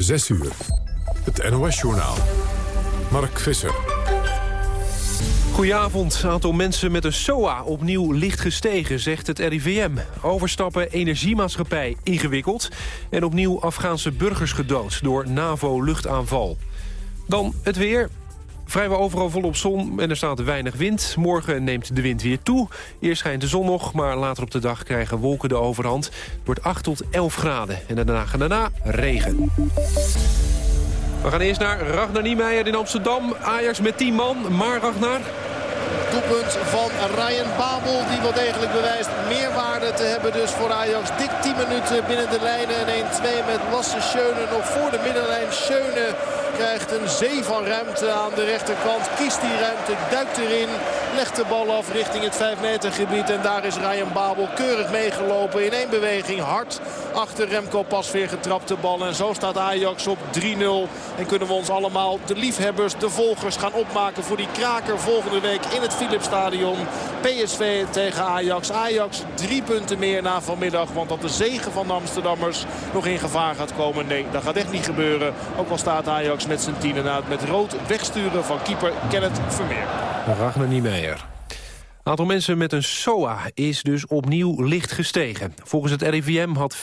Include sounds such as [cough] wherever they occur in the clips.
6 uur. Het NOS-journaal. Mark Visser. Goedenavond. Aantal mensen met een SOA opnieuw licht gestegen, zegt het RIVM. Overstappen energiemaatschappij ingewikkeld... en opnieuw Afghaanse burgers gedood door NAVO-luchtaanval. Dan het weer. Vrijwel overal volop zon en er staat weinig wind. Morgen neemt de wind weer toe. Eerst schijnt de zon nog, maar later op de dag krijgen wolken de overhand. Het wordt 8 tot 11 graden en daarna, daarna regen. We gaan eerst naar Ragnar Niemeyer in Amsterdam. Ajax met 10 man, maar Ragnar... Doelpunt van Ryan Babel. Die wel degelijk bewijst meerwaarde te hebben. Dus voor Ajax dik 10 minuten binnen de lijnen. En 1-2 met Lasse Schöne nog voor de middenlijn. Schöne krijgt een zee van ruimte aan de rechterkant. Kiest die ruimte, duikt erin. Legt de bal af richting het 5 meter gebied. En daar is Ryan Babel keurig meegelopen. In één beweging hard achter Remco Pasveer getrapte bal. En zo staat Ajax op 3-0. En kunnen we ons allemaal, de liefhebbers, de volgers gaan opmaken voor die kraker volgende week in het Philipsstadion. PSV tegen Ajax. Ajax drie punten meer na vanmiddag. Want dat de zegen van de Amsterdammers nog in gevaar gaat komen. Nee, dat gaat echt niet gebeuren. Ook al staat Ajax met zijn tienen na het met rood wegsturen van keeper Kenneth Vermeer. Ragnar Niemeyer. Aantal mensen met een SOA is dus opnieuw licht gestegen. Volgens het RIVM had 15%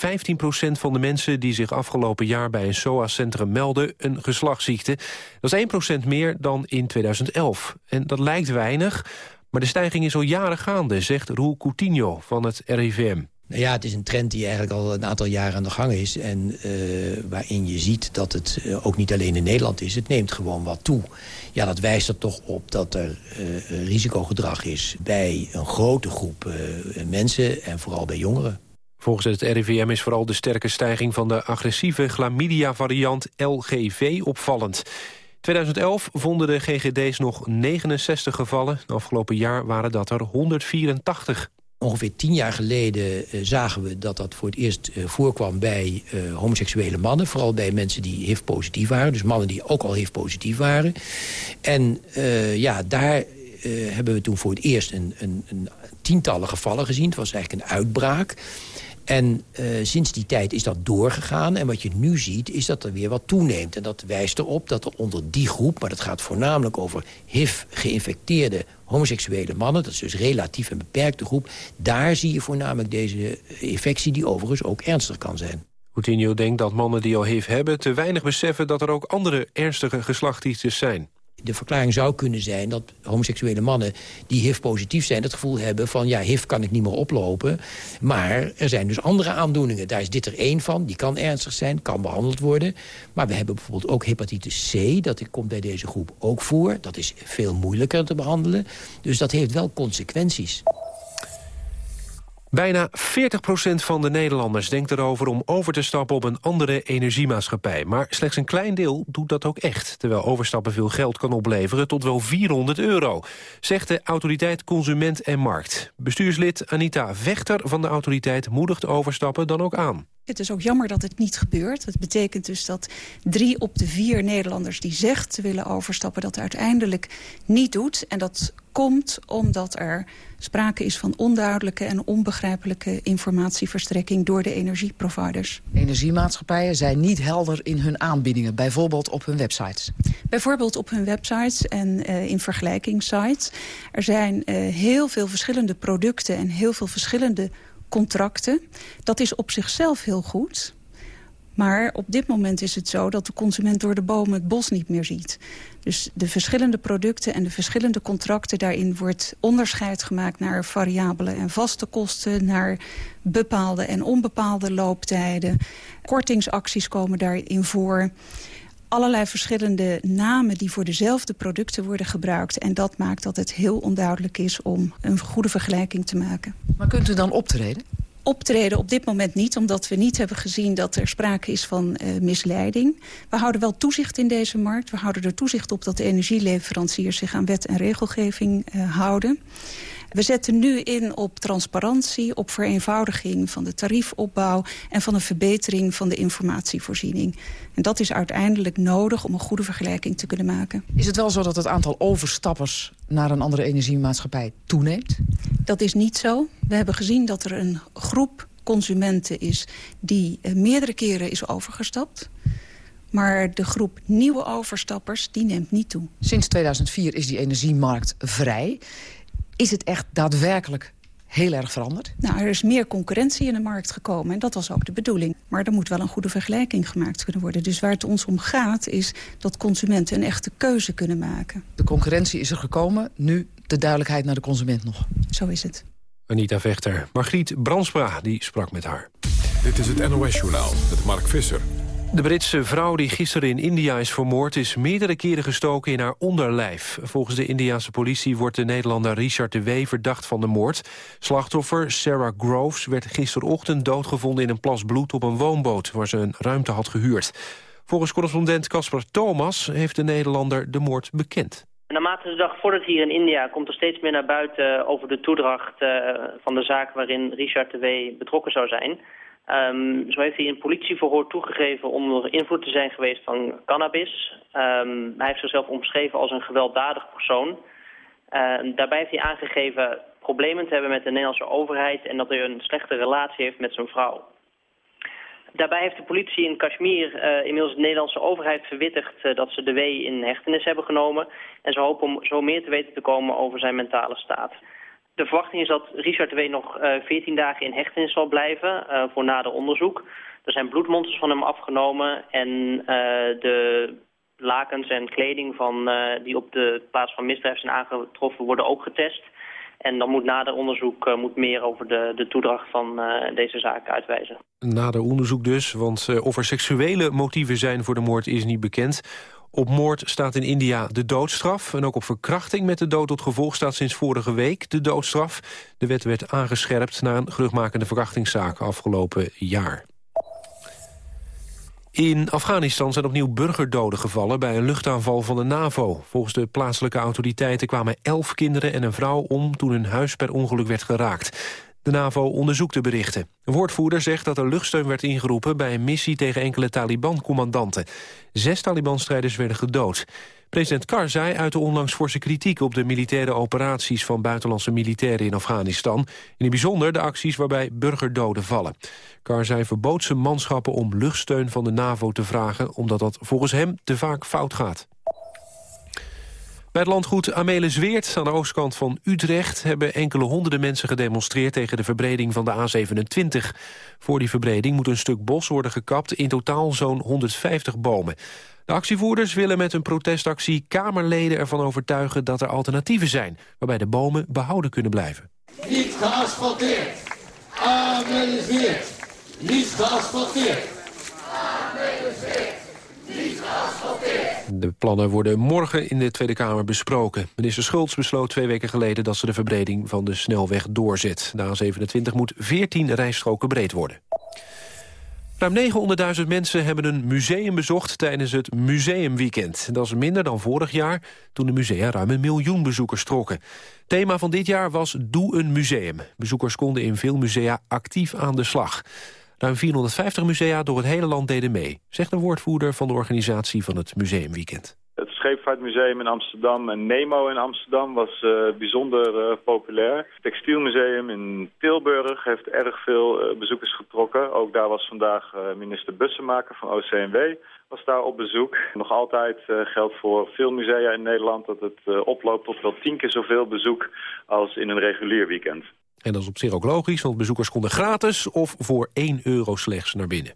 van de mensen die zich afgelopen jaar bij een SOA-centrum melden een geslachtsziekte. Dat is 1% meer dan in 2011. En dat lijkt weinig, maar de stijging is al jaren gaande, zegt Roel Coutinho van het RIVM. Nou ja, het is een trend die eigenlijk al een aantal jaren aan de gang is. En uh, waarin je ziet dat het uh, ook niet alleen in Nederland is. Het neemt gewoon wat toe. Ja, dat wijst er toch op dat er uh, risicogedrag is... bij een grote groep mensen en vooral bij jongeren. Volgens het RIVM is vooral de sterke stijging van de agressieve chlamydia-variant LGV opvallend. 2011 vonden de GGD's nog 69 gevallen. Afgelopen jaar waren dat er 184. Ongeveer tien jaar geleden uh, zagen we dat dat voor het eerst uh, voorkwam bij uh, homoseksuele mannen. Vooral bij mensen die HIV-positief waren. Dus mannen die ook al HIV-positief waren. En ja, daar hebben we toen voor het eerst een, een, een, tientallen gevallen gezien. Het was eigenlijk een uitbraak. En uh, sinds die tijd is dat doorgegaan. En wat je nu ziet, is dat er weer wat toeneemt. En dat wijst erop dat er onder die groep... maar dat gaat voornamelijk over HIV-geïnfecteerde homoseksuele mannen... dat is dus relatief een beperkte groep... daar zie je voornamelijk deze infectie die overigens ook ernstig kan zijn. Coutinho denkt dat mannen die al HIV hebben... te weinig beseffen dat er ook andere ernstige geslachtsziektes zijn. De verklaring zou kunnen zijn dat homoseksuele mannen die HIV-positief zijn... het gevoel hebben van, ja, HIV kan ik niet meer oplopen. Maar er zijn dus andere aandoeningen. Daar is dit er één van, die kan ernstig zijn, kan behandeld worden. Maar we hebben bijvoorbeeld ook hepatitis C. Dat komt bij deze groep ook voor. Dat is veel moeilijker te behandelen. Dus dat heeft wel consequenties. Bijna 40% van de Nederlanders denkt erover om over te stappen op een andere energiemaatschappij. Maar slechts een klein deel doet dat ook echt. Terwijl overstappen veel geld kan opleveren tot wel 400 euro. Zegt de autoriteit Consument en Markt. Bestuurslid Anita Vechter van de autoriteit moedigt overstappen dan ook aan. Het is ook jammer dat het niet gebeurt. Het betekent dus dat drie op de vier Nederlanders die zegt te willen overstappen... dat uiteindelijk niet doet. En dat komt omdat er sprake is van onduidelijke en onbegrijpelijke informatieverstrekking door de energieproviders. Energiemaatschappijen zijn niet helder in hun aanbiedingen, bijvoorbeeld op hun websites. Bijvoorbeeld op hun websites en uh, in vergelijkingssites. Er zijn uh, heel veel verschillende producten en heel veel verschillende contracten. Dat is op zichzelf heel goed. Maar op dit moment is het zo dat de consument door de bomen het bos niet meer ziet. Dus de verschillende producten en de verschillende contracten... daarin wordt onderscheid gemaakt naar variabele en vaste kosten... naar bepaalde en onbepaalde looptijden. Kortingsacties komen daarin voor allerlei verschillende namen die voor dezelfde producten worden gebruikt. En dat maakt dat het heel onduidelijk is om een goede vergelijking te maken. Maar kunt u dan optreden? Optreden op dit moment niet, omdat we niet hebben gezien dat er sprake is van uh, misleiding. We houden wel toezicht in deze markt. We houden er toezicht op dat de energieleveranciers zich aan wet en regelgeving uh, houden. We zetten nu in op transparantie, op vereenvoudiging van de tariefopbouw... en van een verbetering van de informatievoorziening. En dat is uiteindelijk nodig om een goede vergelijking te kunnen maken. Is het wel zo dat het aantal overstappers naar een andere energiemaatschappij toeneemt? Dat is niet zo. We hebben gezien dat er een groep consumenten is die uh, meerdere keren is overgestapt. Maar de groep nieuwe overstappers, die neemt niet toe. Sinds 2004 is die energiemarkt vrij. Is het echt daadwerkelijk heel erg veranderd? Nou, er is meer concurrentie in de markt gekomen. En dat was ook de bedoeling. Maar er moet wel een goede vergelijking gemaakt kunnen worden. Dus waar het ons om gaat, is dat consumenten een echte keuze kunnen maken. De concurrentie is er gekomen. Nu de duidelijkheid naar de consument nog. Zo is het. Anita Vechter. Margriet Brandstra die sprak met haar. Dit is het NOS-journaal met Mark Visser. De Britse vrouw die gisteren in India is vermoord... is meerdere keren gestoken in haar onderlijf. Volgens de Indiase politie wordt de Nederlander Richard de Wee verdacht van de moord. Slachtoffer Sarah Groves werd gisterochtend doodgevonden in een plas bloed op een woonboot... waar ze een ruimte had gehuurd. Volgens correspondent Casper Thomas heeft de Nederlander de moord bekend. Naarmate de dag voordat hier in India komt er steeds meer naar buiten over de toedracht uh, van de zaak waarin Richard de Wee betrokken zou zijn. Um, zo heeft hij in politieverhoor toegegeven onder invloed te zijn geweest van cannabis. Um, hij heeft zichzelf omschreven als een gewelddadig persoon. Uh, daarbij heeft hij aangegeven problemen te hebben met de Nederlandse overheid... en dat hij een slechte relatie heeft met zijn vrouw. Daarbij heeft de politie in Kashmir uh, inmiddels de Nederlandse overheid verwittigd... Uh, dat ze de W in hechtenis hebben genomen. En ze hopen om zo meer te weten te komen over zijn mentale staat. De verwachting is dat Richard W. nog uh, 14 dagen in hechtenis zal blijven uh, voor nader onderzoek. Er zijn bloedmonsters van hem afgenomen en uh, de lakens en kleding van, die op de plaats van misdrijf zijn aangetroffen worden ook getest. En dan moet nader onderzoek moet meer over de, de toedracht van deze zaak uitwijzen. Nader onderzoek dus, want of er seksuele motieven zijn voor de moord is niet bekend. Op moord staat in India de doodstraf. En ook op verkrachting met de dood tot gevolg staat sinds vorige week de doodstraf. De wet werd aangescherpt na een geruchtmakende verkrachtingszaak afgelopen jaar. In Afghanistan zijn opnieuw burgerdoden gevallen bij een luchtaanval van de NAVO. Volgens de plaatselijke autoriteiten kwamen elf kinderen en een vrouw om toen hun huis per ongeluk werd geraakt. De NAVO onderzoekt de berichten. Een woordvoerder zegt dat er luchtsteun werd ingeroepen... bij een missie tegen enkele Taliban-commandanten. Zes Taliban-strijders werden gedood. President Karzai uitte onlangs forse kritiek op de militaire operaties van buitenlandse militairen in Afghanistan. In het bijzonder de acties waarbij burgerdoden vallen. Karzai verbood zijn manschappen om luchtsteun van de NAVO te vragen, omdat dat volgens hem te vaak fout gaat. Bij het landgoed Amelisweert aan de oostkant van Utrecht... hebben enkele honderden mensen gedemonstreerd tegen de verbreding van de A27. Voor die verbreding moet een stuk bos worden gekapt, in totaal zo'n 150 bomen. De actievoerders willen met hun protestactie Kamerleden ervan overtuigen dat er alternatieven zijn... waarbij de bomen behouden kunnen blijven. Niet geasfalteerd. Amelisweert. Niet geasfalteerd. Amelisweert. Niet geasfalteerd. De plannen worden morgen in de Tweede Kamer besproken. Minister Schultz besloot twee weken geleden dat ze de verbreding van de snelweg doorzet. De A27 moet 14 rijstroken breed worden. Ruim 900.000 mensen hebben een museum bezocht tijdens het Museumweekend. Dat is minder dan vorig jaar, toen de musea ruim een miljoen bezoekers trokken. Thema van dit jaar was Doe een museum. Bezoekers konden in veel musea actief aan de slag. Ruim 450 musea door het hele land deden mee, zegt een woordvoerder van de organisatie van het Museumweekend. Het Scheepvaartmuseum in Amsterdam en Nemo in Amsterdam was uh, bijzonder uh, populair. Het Textielmuseum in Tilburg heeft erg veel uh, bezoekers getrokken. Ook daar was vandaag minister Bussemaker van OCMW was daar op bezoek. Nog altijd geldt voor veel musea in Nederland dat het oploopt tot wel tien keer zoveel bezoek als in een regulier weekend. En dat is op zich ook logisch, want bezoekers konden gratis of voor 1 euro slechts naar binnen.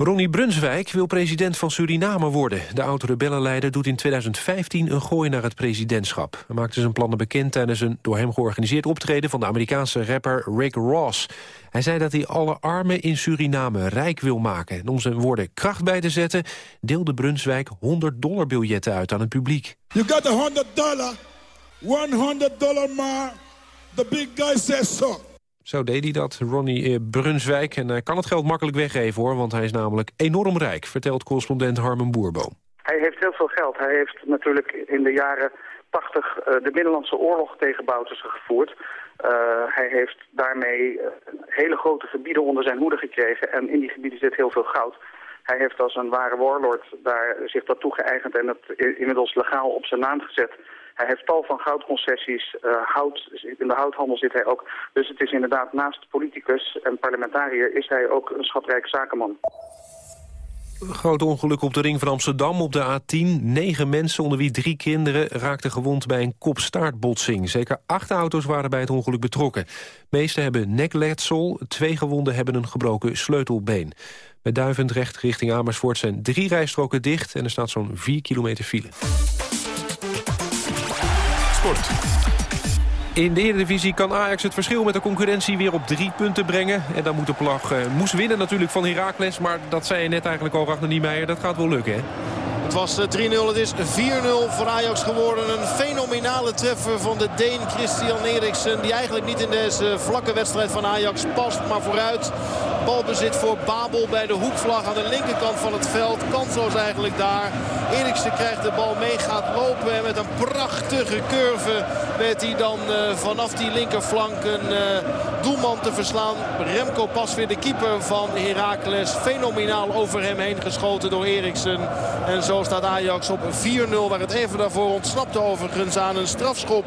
Ronnie Brunswijk wil president van Suriname worden. De oud-rebellenleider doet in 2015 een gooi naar het presidentschap. Hij maakte zijn plannen bekend tijdens een door hem georganiseerd optreden... van de Amerikaanse rapper Rick Ross. Hij zei dat hij alle armen in Suriname rijk wil maken. En om zijn woorden kracht bij te zetten... deelde Brunswijk 100 dollar biljetten uit aan het publiek. You got a 100 dollar, 100 dollar maar. The big guy says so. Zo deed hij dat, Ronnie Brunswijk. En hij kan het geld makkelijk weggeven, hoor, want hij is namelijk enorm rijk... vertelt correspondent Harmen Boerboom. Hij heeft heel veel geld. Hij heeft natuurlijk in de jaren 80 uh, de Middellandse oorlog tegen Bouterse gevoerd. Uh, hij heeft daarmee hele grote gebieden onder zijn hoede gekregen. En in die gebieden zit heel veel goud. Hij heeft als een ware warlord daar zich dat toegeëigend en het inmiddels legaal op zijn naam gezet... Hij heeft tal van goudconcessies. Uh, hout, in de houthandel zit hij ook. Dus het is inderdaad naast politicus en parlementariër... is hij ook een schatrijk zakenman. Groot ongeluk op de ring van Amsterdam op de A10. Negen mensen, onder wie drie kinderen, raakten gewond bij een kopstaartbotsing. Zeker acht auto's waren bij het ongeluk betrokken. De meeste hebben nekletsel, twee gewonden hebben een gebroken sleutelbeen. Bij Duivendrecht richting Amersfoort zijn drie rijstroken dicht... en er staat zo'n 4 kilometer file. In de Eredivisie kan Ajax het verschil met de concurrentie weer op drie punten brengen. En dan moet de plag uh, moest winnen natuurlijk van Heracles. Maar dat zei je net eigenlijk al, Ragnar Niemeyer. Dat gaat wel lukken, hè? Het was 3-0, het is 4-0 voor Ajax geworden. Een fenomenale treffer van de Deen Christian Eriksen. Die eigenlijk niet in deze vlakke wedstrijd van Ajax past, maar vooruit. Balbezit voor Babel bij de hoekvlag aan de linkerkant van het veld. Kansloos eigenlijk daar. Eriksen krijgt de bal mee, gaat lopen. En met een prachtige curve weet hij dan uh, vanaf die linkerflank een uh, doelman te verslaan. Remco pas weer de keeper van Heracles. Fenomenaal over hem heen geschoten door Eriksen. En zo staat Ajax op 4-0. Waar het even daarvoor ontsnapte overigens aan een strafschop.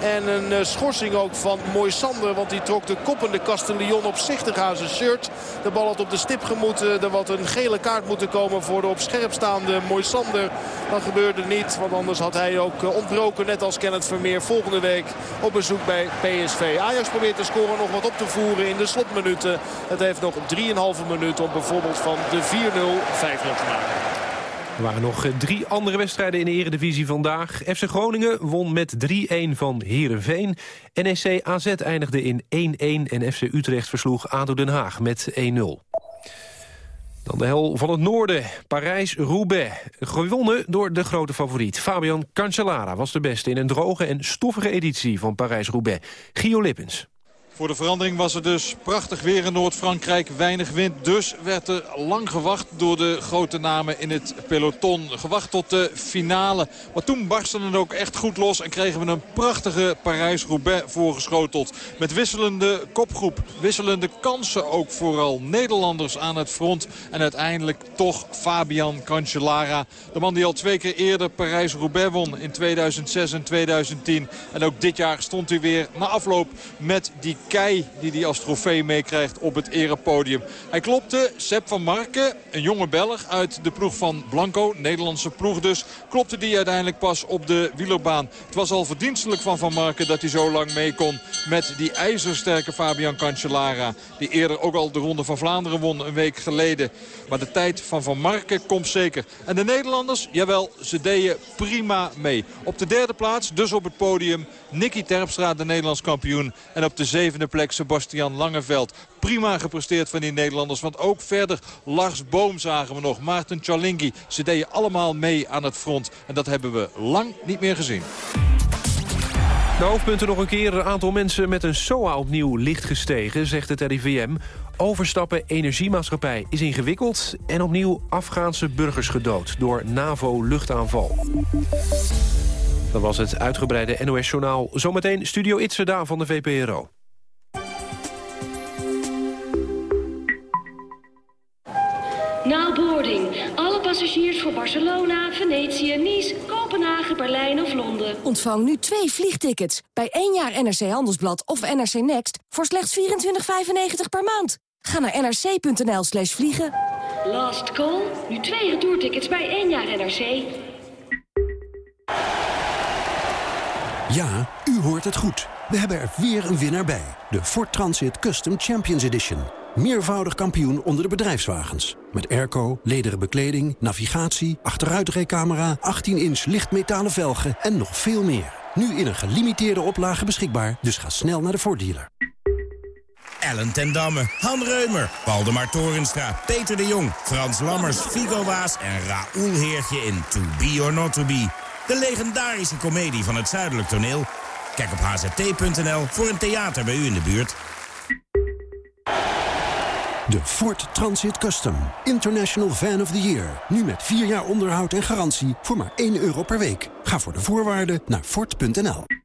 En een uh, schorsing ook van Moisander. Want die trok de koppende Castellion opzichtig aan zijn shirt. De bal had op de stip gemoeten. Er had een gele kaart moeten komen voor de op scherp staande Moisander. Dat gebeurde niet. Want anders had hij ook uh, ontbroken. Net als Kenneth Vermeer volgende week op bezoek bij PSV. Ajax probeert de score nog wat op te voeren in de slotminuten. Het heeft nog 3,5 minuten om bijvoorbeeld van de 4-0 5-0 te maken. Er waren nog drie andere wedstrijden in de eredivisie vandaag. FC Groningen won met 3-1 van Heerenveen. NEC AZ eindigde in 1-1 en FC Utrecht versloeg ADO Den Haag met 1-0. Dan de hel van het noorden, Parijs-Roubaix. Gewonnen door de grote favoriet. Fabian Cancellara was de beste in een droge en stoffige editie van Parijs-Roubaix. Gio Lippens. Voor de verandering was er dus prachtig weer in Noord-Frankrijk. Weinig wind, dus werd er lang gewacht door de grote namen in het peloton. Gewacht tot de finale. Maar toen barstte het ook echt goed los en kregen we een prachtige Parijs-Roubaix voorgeschoteld. Met wisselende kopgroep, wisselende kansen ook vooral. Nederlanders aan het front en uiteindelijk toch Fabian Cancellara. De man die al twee keer eerder Parijs-Roubaix won in 2006 en 2010. En ook dit jaar stond hij weer na afloop met die kei die hij als trofee meekrijgt op het erepodium. Hij klopte Sepp van Marken, een jonge Belg uit de ploeg van Blanco, Nederlandse ploeg dus, klopte die uiteindelijk pas op de wielerbaan. Het was al verdienstelijk van Van Marken dat hij zo lang mee kon met die ijzersterke Fabian Cancellara. Die eerder ook al de Ronde van Vlaanderen won een week geleden. Maar de tijd van Van Marken komt zeker. En de Nederlanders, jawel, ze deden prima mee. Op de derde plaats, dus op het podium, Nicky Terpstra, de Nederlands kampioen. En op de zevende plek Sebastian Langeveld. Prima gepresteerd van die Nederlanders. Want ook verder Lars Boom zagen we nog. Maarten Chalingi. Ze deden allemaal mee aan het front. En dat hebben we lang niet meer gezien. De hoofdpunten nog een keer. Een aantal mensen met een SOA opnieuw licht gestegen, zegt het RIVM. Overstappen energiemaatschappij is ingewikkeld... en opnieuw Afghaanse burgers gedood door NAVO-luchtaanval. Dat was het uitgebreide NOS-journaal. Zometeen Studio Itzerda van de VPRO. Now boarding. Alle passagiers voor Barcelona, Venetië, Nice, Kopenhagen, Berlijn of Londen. Ontvang nu twee vliegtickets bij één jaar NRC Handelsblad of NRC Next... voor slechts 24,95 per maand. Ga naar nrc.nl slash vliegen. Last call. Nu twee retourtickets bij één jaar NRC. Ja, u hoort het goed. We hebben er weer een winnaar bij. De Ford Transit Custom Champions Edition. Meervoudig kampioen onder de bedrijfswagens. Met airco, lederen bekleding, navigatie, achteruitrijcamera... 18-inch lichtmetalen velgen en nog veel meer. Nu in een gelimiteerde oplage beschikbaar, dus ga snel naar de Ford dealer. Ellen ten Damme, Han Reumer, Waldemar Torenstra, Peter de Jong... Frans Lammers, Figo Waas en Raoul Heertje in To Be or Not To Be. De legendarische komedie van het Zuidelijk Toneel. Kijk op hzt.nl voor een theater bij u in de buurt. De Ford Transit Custom. International Van of the Year. Nu met 4 jaar onderhoud en garantie voor maar 1 euro per week. Ga voor de voorwaarden naar Ford.nl.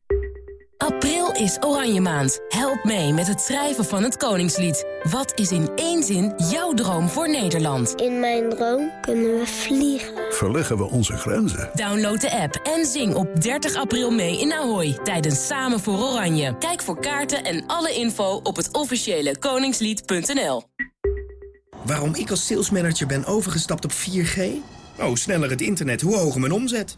April is Oranje Maand. Help mee met het schrijven van het Koningslied. Wat is in één zin jouw droom voor Nederland? In mijn droom kunnen we vliegen. Verleggen we onze grenzen? Download de app en zing op 30 april mee in Ahoy tijdens Samen voor Oranje. Kijk voor kaarten en alle info op het officiële koningslied.nl. Waarom ik als salesmanager ben overgestapt op 4G? Oh, sneller het internet, hoe hoger mijn omzet.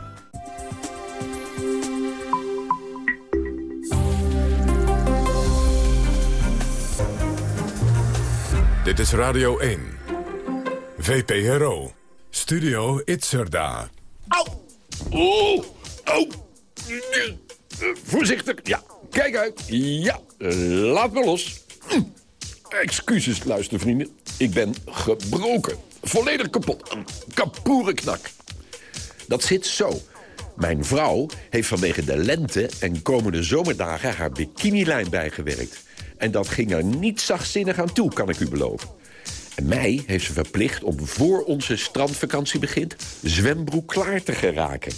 Dit is Radio 1. VPRO. Studio Itzerda. Au! Oh! Oh! Voorzichtig. Ja, kijk uit. Ja, laat me los. Excuses, luistervrienden. Ik ben gebroken. Volledig kapot. Een kapoere knak. Dat zit zo. Mijn vrouw heeft vanwege de lente en komende zomerdagen haar bikinilijn bijgewerkt. En dat ging er niet zachtzinnig aan toe, kan ik u beloven. En mij heeft ze verplicht om voor onze strandvakantie begint... zwembroek klaar te geraken.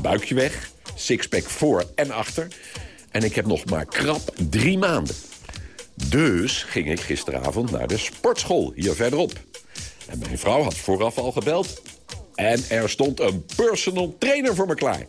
Buikje weg, sixpack voor en achter. En ik heb nog maar krap drie maanden. Dus ging ik gisteravond naar de sportschool hier verderop. En mijn vrouw had vooraf al gebeld. En er stond een personal trainer voor me klaar.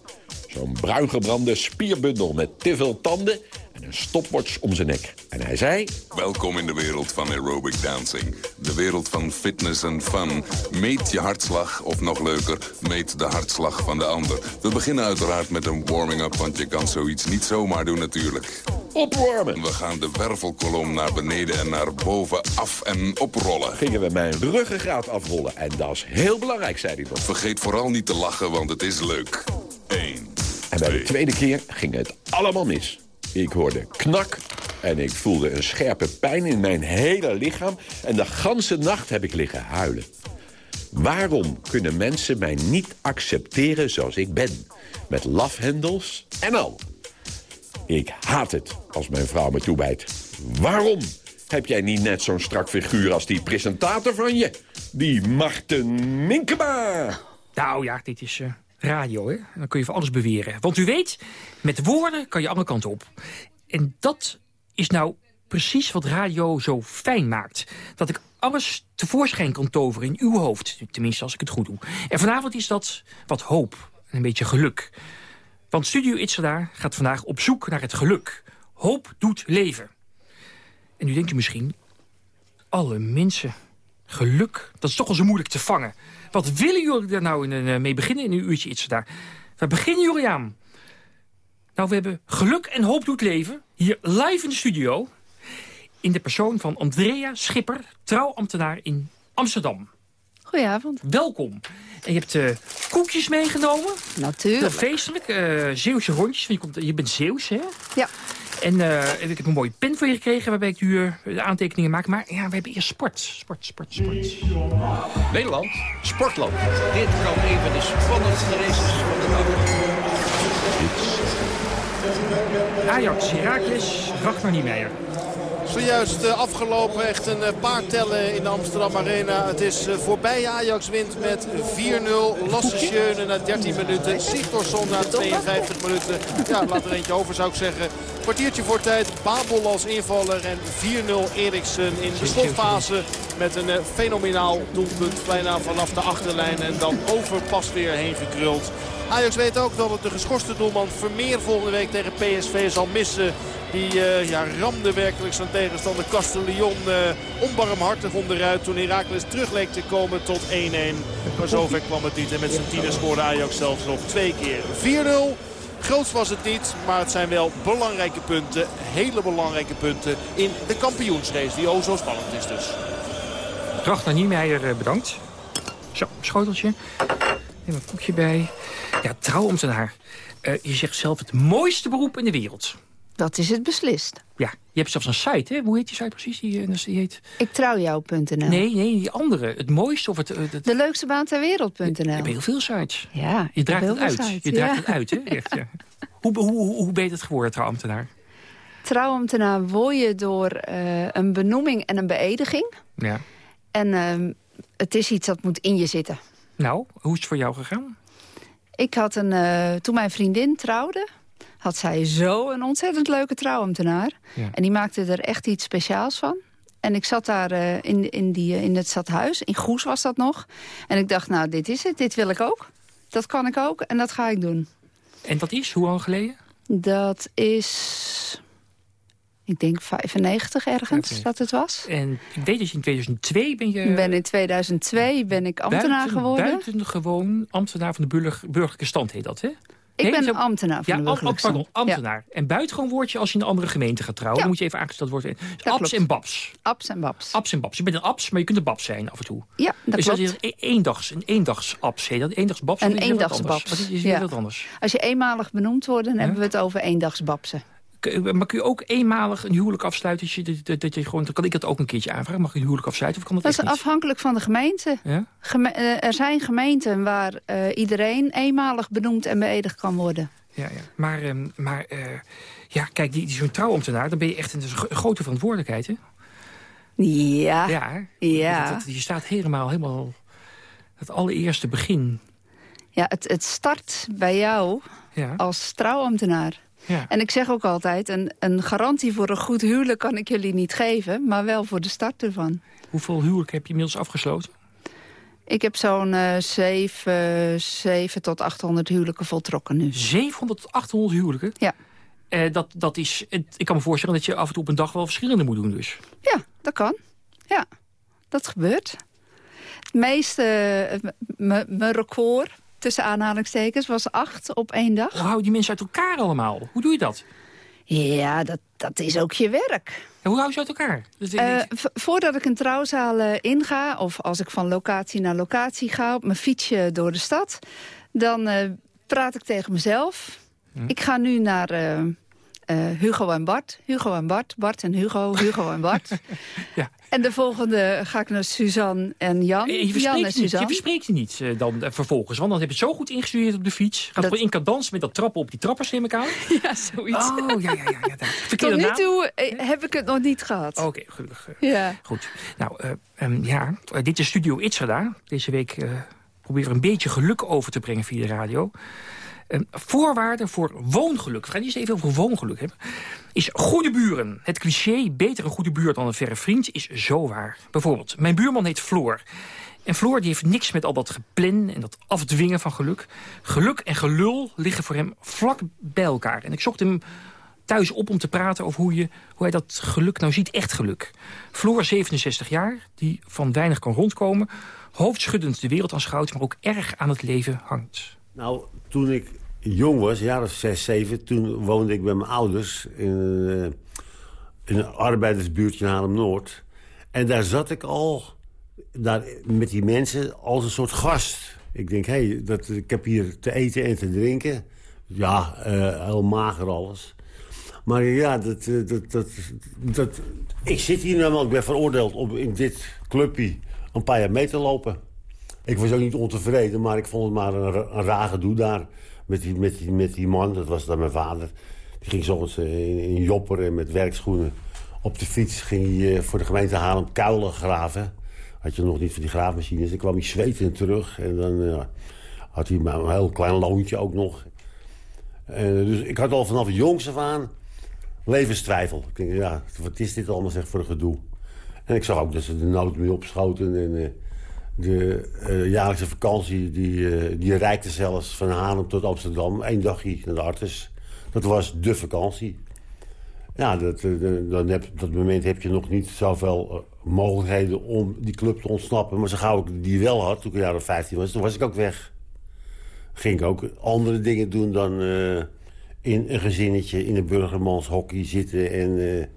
Zo'n bruingebrande spierbundel met te veel tanden en een stopwatch om zijn nek. En hij zei... Welkom in de wereld van aerobic dancing. De wereld van fitness en fun. Meet je hartslag, of nog leuker, meet de hartslag van de ander. We beginnen uiteraard met een warming-up, want je kan zoiets niet zomaar doen natuurlijk. Opwarmen! We gaan de wervelkolom naar beneden en naar boven af en oprollen. Gingen we mijn ruggengraat afrollen. En dat is heel belangrijk, zei hij nog. Vergeet vooral niet te lachen, want het is leuk. Eén. En bij de tweede keer ging het allemaal mis. Ik hoorde knak en ik voelde een scherpe pijn in mijn hele lichaam... en de ganse nacht heb ik liggen huilen. Waarom kunnen mensen mij niet accepteren zoals ik ben? Met lafhendels en al. Ik haat het als mijn vrouw me toebijt. Waarom heb jij niet net zo'n strak figuur als die presentator van je? Die Marten Minkema. Nou ja, dit is... Uh radio, hè? Dan kun je voor alles beweren. Want u weet, met woorden kan je alle kanten op. En dat is nou precies wat radio zo fijn maakt. Dat ik alles tevoorschijn kan toveren in uw hoofd. Tenminste, als ik het goed doe. En vanavond is dat wat hoop en een beetje geluk. Want Studio Itzada gaat vandaag op zoek naar het geluk. Hoop doet leven. En nu denkt u misschien... alle mensen, geluk, dat is toch al zo moeilijk te vangen. Wat willen jullie daar nou in, uh, mee beginnen in een uurtje iets daar? Waar beginnen jullie aan? Nou, we hebben geluk en hoop doet leven. Hier live in de studio. In de persoon van Andrea Schipper, trouwambtenaar in Amsterdam. Goedenavond. Welkom. En je hebt uh, koekjes meegenomen. Natuurlijk. Heel feestelijk. Uh, Zeeuwse rondjes. Je, komt, je bent Zeeuws, hè? Ja. En uh, ik heb een mooie pen voor je gekregen waarbij ik nu de aantekeningen maak. Maar ja, we hebben eerst sport. Sport, sport, sport. Nederland, sportland. Dit kan een van de spannendste races van de dag. Ajax, Heracles, Ragnar Niemeyer. Zojuist uh, afgelopen, echt een uh, paar tellen in de Amsterdam Arena. Het is uh, voorbij. Ajax wint met 4-0. Lasse Schöne na 13 minuten. Sigtorsson na 52 minuten. Ja, laat er eentje over zou ik zeggen. Kwartiertje voor tijd. Babel als invaller. En 4-0 Eriksen in de slotfase. Met een fenomenaal doelpunt. Bijna vanaf de achterlijn. En dan overpas weer heen gekruld. Ajax weet ook dat het de geschorste doelman Vermeer volgende week tegen PSV zal missen. Die uh, ja, ramde werkelijk zijn tegenstander Castellion uh, onbarmhartig onderuit. Toen Heracles terug leek te komen tot 1-1. Maar zover kwam het niet. En met zijn tienen scoorde Ajax zelfs nog twee keer. 4-0. Groots was het niet, maar het zijn wel belangrijke punten. Hele belangrijke punten in de kampioensrace. Die o zo spannend is dus. Ragnar Niemeyer, bedankt. Zo, schoteltje. Neem een koekje bij. Ja, trouwambtenaar. Uh, je zegt zelf het mooiste beroep in de wereld. Dat is het beslist. Ja, je hebt zelfs een site, hè? Hoe heet die site precies? Die, die heet... Iktrouwjou.nl Nee, nee, die andere. Het mooiste of het... het... De leukste baan ter wereld.nl Je, hebt heel veel sites. Ja, Je draagt het uit. Sites, je draagt ja. het uit, hè? Echt, ja. [laughs] hoe, hoe, hoe, hoe ben je het geworden, trouwambtenaar? Trouwambtenaar word je door uh, een benoeming en een beëdiging. Ja. En uh, het is iets dat moet in je zitten. Nou, hoe is het voor jou gegaan? Ik had een, eh, toen mijn vriendin trouwde, had zij zo een ontzettend leuke trouwambtenaar. Ja. En die maakte er echt iets speciaals van. En ik zat daar eh, in, in, die, eh, in het stadhuis, in Goes was dat nog. En ik dacht, nou, dit is het, dit wil ik ook. Dat kan ik ook en dat ga ik doen. En dat is, hoe lang geleden? Dat is, ik denk 95 ergens dat het was. En ik weet dat je in 2002 ben je... Ben in 2002 ben ik ambtenaar buiten, geworden. Buitengewoon ambtenaar van de burger, burgerlijke stand heet dat, hè? Ik Nee, ben ambtenaar van ja, de am- burgerlijke pardon. Ja. ambtenaar. En buitengewoon word je als je in een andere gemeente gaat trouwen. Ja. Dan moet je even aangesteld worden. Dus Dat abs klopt. en babs. Abs en babs. Abs en babs. Je bent een abs, maar je kunt een babs zijn af en toe. Ja, dat is klopt. dat een eendags, een eendags abs? Heet dat eendags babs? Een is dat eendags babs. Wat is Ja. weer wat anders? Als je eenmalig benoemd wordt, dan hebben we het over eendagsbabsen. K- Maar kun je ook eenmalig een huwelijk afsluiten? Dat je, dat, dat je gewoon, dan kan ik dat ook een keertje aanvragen. Mag ik een huwelijk afsluiten of kan dat, Dat is niet? afhankelijk van de gemeente. Ja? Geme- eh, er zijn gemeenten waar eh, iedereen eenmalig benoemd en beëdigd kan worden. Ja, ja. Maar, ehm, maar eh, ja, kijk, die, die zo'n trouwambtenaar, dan ben je echt een, een gro- grote verantwoordelijkheid, hè? Ja. Ja. Ja. Dat, dat- je staat helemaal, helemaal het allereerste begin. Ja, het, het start bij jou Ja. als trouwambtenaar. Ja. En ik zeg ook altijd, een, een garantie voor een goed huwelijk kan ik jullie niet geven, maar wel voor de start ervan. Hoeveel huwelijken heb je inmiddels afgesloten? Ik heb zo'n eh, zeven, zeven tot 800 huwelijken voltrokken nu. 700 tot 800 huwelijken? Ja. Eh, dat, dat is, ik kan me voorstellen dat je af en toe op een dag wel verschillende moet doen dus. Ja, dat kan. Ja, dat gebeurt. Het meeste, eh, mijn record, tussen aanhalingstekens, was acht op één dag. Hoe houden die mensen uit elkaar allemaal? Hoe doe je dat? Ja, dat, dat is ook je werk. En hoe hou je ze uit elkaar? Eh, voordat ik een trouwzaal eh, inga, of als ik van locatie naar locatie ga... op mijn fietsje door de stad, dan eh, praat ik tegen mezelf. Ik ga nu naar Hugo en Bart. Hugo en Bart, Bart en Hugo, Hugo en Bart. [laughs] Ja. En de volgende ga ik naar Suzanne en Jan. Je Jan en verspreekt, je niet, je Suzanne. verspreekt je niet eh, dan eh, vervolgens. Want dan heb je het zo goed ingestudeerd op de fiets. Gaat Dat- gewoon in cadans met dat trappen op die trappers neem ik aan. Ja, zoiets. Oh, ja, ja, ja. ja. Tot nu toe eh, heb ik het nog niet gehad. Oké, gelukkig. eh. Ja. Goed. Nou, eh, ehm, ja, dit is Studio Itzada. Deze week proberen we een beetje geluk over te brengen via de radio. Een voorwaarde voor woongeluk. We gaan eerst even over woongeluk hebben. Is goede buren. Het cliché, beter een goede buurt dan een verre vriend, is zo waar. Bijvoorbeeld, mijn buurman heet Floor. En Floor die heeft niks met al dat geplan en dat afdwingen van geluk. Geluk en gelul liggen voor hem vlak bij elkaar. En ik zocht hem thuis op om te praten over hoe, je, hoe hij dat geluk nou ziet, echt geluk. Floor, 67 jaar, die van weinig kan rondkomen... hoofdschuddend de wereld aanschouwt, maar ook erg aan het leven hangt. Nou, toen ik jong was, een jaar of zes, zeven... toen woonde ik bij mijn ouders in, eh, in een arbeidersbuurtje in Haarlem-Noord. En daar zat ik al daar, met die mensen als een soort gast. Ik denk, hé, hey, dat ik heb hier te eten en te drinken. Ja, eh, heel mager alles. Maar ja, dat, eh, dat, dat, dat, ik zit hier nou, ik ben veroordeeld om in dit clubje een paar jaar mee te lopen. Ik was ook niet ontevreden, maar ik vond het maar een, een raar gedoe daar. Met die, met, die, met die man, dat was dan mijn vader. Die ging soms eh, in, in en met werkschoenen op de fiets... ging hij eh, voor de gemeente Haarlem kuilen graven. Had je nog niet van die graafmachines. Dan kwam hij zwetend terug en dan eh, had hij maar een heel klein loontje ook nog. Eh, dus ik had al vanaf jongs af aan levenstwijfel. Ik denk, ja, wat is dit allemaal zeg voor een gedoe? En ik zag ook dat ze de nood mee opschoten. En de eh, jaarlijkse vakantie, die, eh, die reikte zelfs van Haarlem tot Amsterdam. Eén dagje naar de Artes. Dat was de vakantie. Ja, dat, eh, dan heb, dat moment heb je nog niet zoveel mogelijkheden om die club te ontsnappen. Maar zo gauw ik die wel had, toen ik een jaar of 15 was, toen was ik ook weg. Ging ik ook andere dingen doen dan in een gezinnetje in een burgermanshockey zitten... en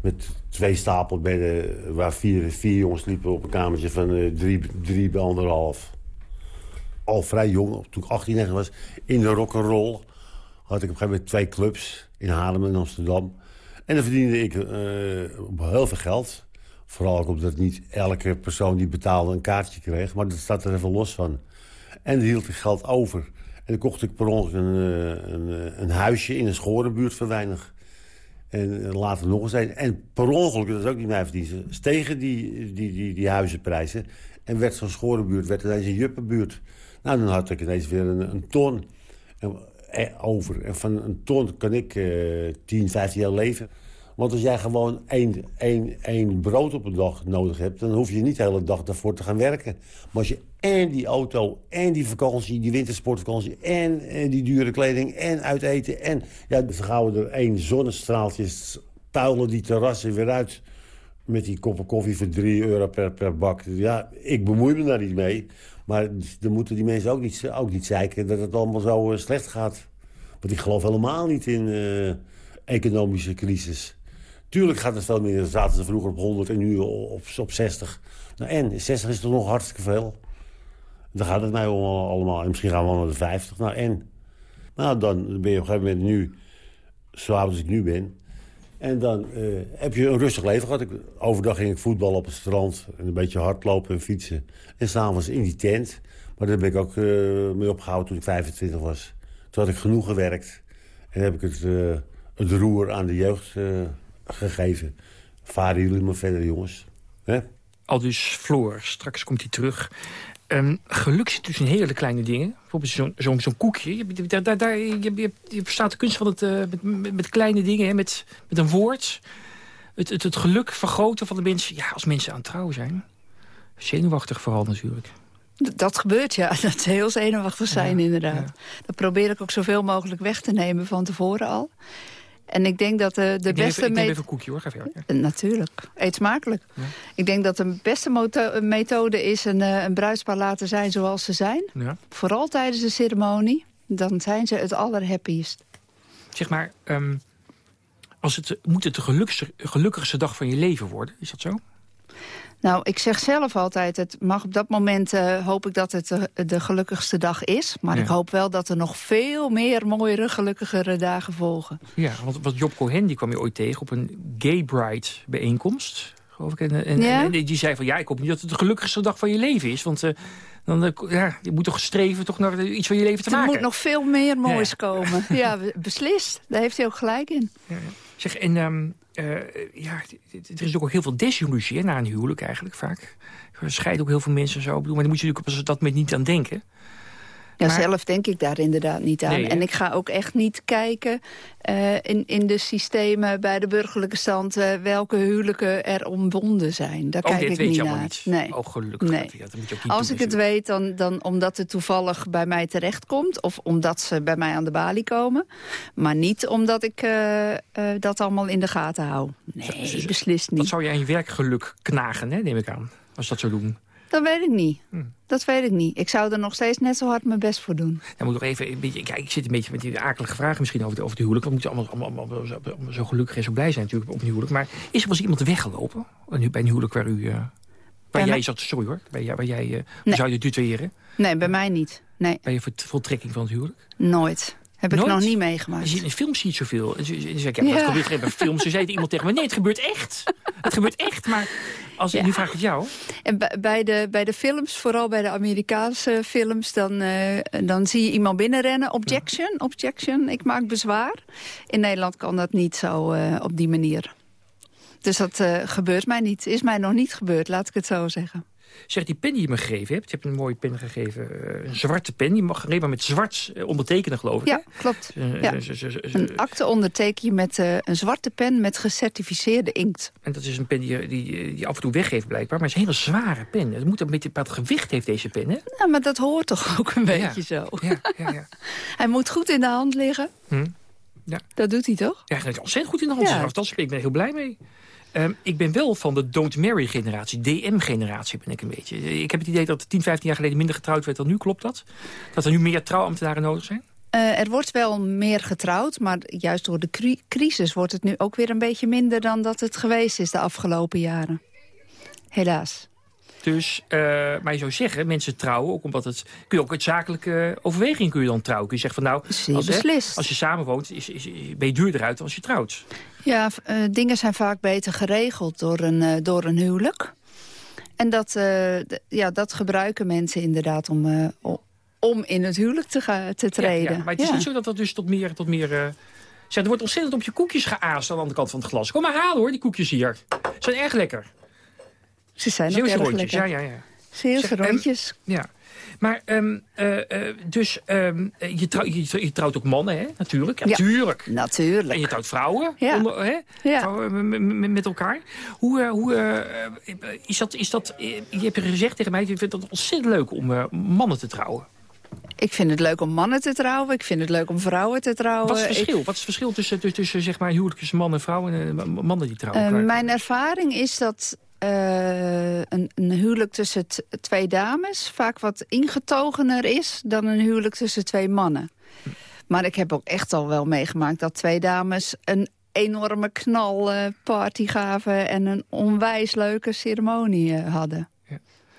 met twee stapelbedden waar vier, vier jongens liepen op een kamertje van eh, drie, drie bij anderhalf. Al vrij jong, toen ik 18 jaar was, in de rock'n'roll had ik op een gegeven moment twee clubs in Haarlem en Amsterdam. En dan verdiende ik eh, heel veel geld. Vooral ook omdat niet elke persoon die betaalde een kaartje kreeg. Maar dat staat er even los van. En hield ik geld over. En dan kocht ik per ongeluk een, eh, een, een huisje in een schorenbuurt van weinig. En eh, later nog eens een. En per ongeluk, dat is ook niet mijn verdienste... stegen die, die, die, die huizenprijzen. En werd zo'n schorenbuurt werd ineens een juppenbuurt. Nou, dan had ik ineens weer een, een ton en, eh, over. En van een ton kan ik eh 10, 15 jaar leven. Want als jij gewoon één, één, één brood op een dag nodig hebt... dan hoef je niet de hele dag daarvoor te gaan werken. Maar als je en die auto, en die vakantie, die wintersportvakantie... en, eh, die dure kleding, en uiteten... en ja, dan gaan we er één zonnestraaltje... puilen die terrassen weer uit... met die koppen koffie voor 3 euro per, per bak. Ja, ik bemoei me daar niet mee. Maar dan moeten die mensen ook niet, ook niet zeiken... dat het allemaal zo eh, slecht gaat. Want ik geloof helemaal niet in eh, economische crisis... Tuurlijk gaat het veel meer. Zaten ze vroeger op 100 en nu op, op 60. Nou, en 60 is toch nog hartstikke veel. Dan gaat het mij om allemaal. En misschien gaan we wel naar de 50. Nou, en? Nou, dan ben je op een gegeven moment nu... Zo oud als ik nu ben. En dan eh, heb je een rustig leven gehad. Overdag ging ik voetballen op het strand. En een beetje hardlopen en fietsen. En s'avonds in die tent. Maar daar ben ik ook eh, mee opgehouden toen ik 25 was. Toen had ik genoeg gewerkt. En heb ik het, eh, het roer aan de jeugd gegeven. Varen jullie maar verder, jongens. Hè? Al dus Floor, straks komt hij terug. Ehm, geluk zit dus in hele kleine dingen. Bijvoorbeeld zo'n zo'n zo'n koekje. Je, je- daar, daar, daar, je, je, je verstaat de kunst van het, eh, met, met, met kleine dingen, hè, met, met een woord. Het, het, het geluk vergroten van de mensen. Ja, als mensen aan het trouwen zijn. Zenuwachtig vooral natuurlijk. Dat gebeurt, ja. [laughs] Dat ze heel zenuwachtig zijn, inderdaad. Dat probeer ik ook zoveel mogelijk weg te nemen van tevoren al. En ik denk dat de, de ik neem beste... even, ik neem even een koekje hoor, ga verder. Eh, Natuurlijk. Eet smakelijk. Ik denk dat de beste moto- methode is een, eh, een bruidspaar laten zijn zoals ze zijn. Ja. Vooral tijdens de ceremonie. Dan zijn ze het allerhappiest. Zeg maar, ehm, als het, moet het de gelukkigste, gelukkigste dag van je leven worden? Is dat zo? Nou, ik zeg zelf altijd, het mag op dat moment eh, hoop ik dat het de, de gelukkigste dag is. Maar Ja. ik hoop wel dat er nog veel meer mooiere, gelukkigere dagen volgen. Ja, want, want Job Cohen die kwam je ooit tegen op een gay bride bijeenkomst. Geloof ik. En, en, Ja? en die zei van ja, ik hoop niet dat het de gelukkigste dag van je leven is. Want eh, dan, eh, ja, je moet toch streven toch naar iets van je leven te er maken. moet nog veel meer moois [laughs] Ja. komen. Ja, be- beslist. Daar heeft hij ook gelijk in. Zeg, en ehm, eh, ja, er is ook heel veel desillusie na een huwelijk eigenlijk vaak. Er scheiden ook heel veel mensen en zo. Maar daar moet je natuurlijk op dat moment niet aan denken. Ja, Maar- zelf denk ik daar inderdaad niet aan. Nee, en ik ga ook echt niet kijken eh, in, in de systemen bij de burgerlijke stand... eh, welke huwelijken er omwonden zijn. Daar Oh, kijk ik niet naar. niet. Nee. Oh, gelukkig. Nee. Ja, dat moet je ook niet Als doen ik het weet, dan, dan omdat het toevallig bij mij terechtkomt... of omdat ze bij mij aan de balie komen. Maar niet omdat ik eh, dat allemaal in de gaten hou. Nee, beslist Dat niet. zou je aan je werkgeluk knagen, hè, neem ik aan. Als je dat zou doen. Dat weet ik niet. Hm. Dat weet ik niet. Ik zou er nog steeds net zo hard mijn best voor doen. Dan moet ik nog even een beetje. Kijk, ik zit een beetje met die akelige vragen misschien over, de, over het huwelijk. Want we moeten allemaal, allemaal, allemaal, zo, allemaal zo gelukkig en zo blij zijn natuurlijk op een huwelijk. Maar is er wel eens iemand weggelopen? Nu bij een huwelijk waar u. eh, waar Bij jij zat, sorry hoor. Waar, jij- waar jij. eh, Nee. zou je tutoyeren? Nee, bij mij niet. Nee, Bij je voltrekking van het huwelijk? nooit. Heb ik nog niet meegemaakt. ziet in films zie je het zoveel. En ze, ze, ze zei ik, ja, dat gebeurt geen bij films. Ze zei iemand tegen me, nee, het gebeurt echt. Het gebeurt echt, maar als, Ja. nu vraag ik het jou. En bij- bij de, bij de films, vooral bij de Amerikaanse films... dan, eh, dan zie je iemand binnenrennen. Objection, objection, ik maak bezwaar. In Nederland kan dat niet zo eh, op die manier. Dus dat eh, gebeurt mij niet. Is mij nog niet gebeurd, laat ik het zo zeggen. Zeg, die pen die je me gegeven hebt. Je hebt een mooie pen gegeven. eh, een zwarte pen. Die mag alleen maar met zwart eh, ondertekenen, geloof ik. Ja, hè? klopt. Ja. Een akte onderteken je met eh, een zwarte pen met gecertificeerde inkt. En dat is een pen die, je- die, af en toe weggeeft blijkbaar. Maar het is een hele zware pen. Het moet een beetje bepaald gewicht heeft deze pen, hè? Ja, maar dat hoort toch ook een beetje zo. Ja, ja, ja. [laughs] Hij moet goed in de hand liggen. Hm. Ja. Dat doet hij toch? Ja, hij heeft ontzettend goed in de hand. Ja. Ja. Dat ik ben er heel blij mee. Ehm, ik ben wel van de Don't Marry generatie, DM-generatie ben ik een beetje. Ik heb het idee dat 10, 15 jaar geleden minder getrouwd werd dan nu, klopt dat? Dat er nu meer trouwambtenaren nodig zijn? Eh, er wordt wel meer getrouwd, maar juist door de cri- crisis wordt het nu ook weer een beetje minder dan dat het geweest is de afgelopen jaren. Helaas. Dus, eh, maar je zou zeggen, mensen trouwen ook omdat het... Kun je ook uit zakelijke overweging kun je dan trouwen. Kun je zeggen van nou, als, hè, als je samenwoont, is, is, ben je duurder uit dan als je trouwt. Ja, eh, dingen zijn vaak beter geregeld door een, eh, door een huwelijk. En dat, ja, dat gebruiken mensen inderdaad om, om in het huwelijk te, gaan, te treden. Ja, ja, maar het is Ja. niet zo dat dat dus tot meer... Tot meer zeg, er wordt ontzettend op je koekjes geaast aan de andere kant van het glas. Kom maar halen hoor, die koekjes hier. Ze zijn erg lekker. Ze zijn ook Zeeuwse erg rondjes, lekker. ja, ja, ja. Zeeuwse Zeg, en- rondjes. Ja. Maar ehm, eh, eh, dus ehm, je, trouw, je, je, trouwt ook mannen, hè? Natuurlijk. Ja, natuurlijk. Natuurlijk. En je trouwt vrouwen, Ja. onder, hè? Vrouwen met elkaar. Hoe, eh, hoe is dat, is dat... je hebt gezegd tegen mij, je vindt het ontzettend leuk om mannen te trouwen. Ik vind het leuk om mannen te trouwen. Ik vind het leuk om vrouwen te trouwen. Wat is het Ik- verschil? Wat is het verschil tussen, tussen, tussen zeg maar, huwelijk tussen mannen en vrouwen en mannen die trouwen? Mijn ervaring is dat eh, een, een huwelijk tussen twee dames... vaak wat ingetogener is dan een huwelijk tussen twee mannen. Maar ik heb ook echt al wel meegemaakt dat twee dames... een enorme knalparty gaven en een onwijs leuke ceremonie eh, hadden.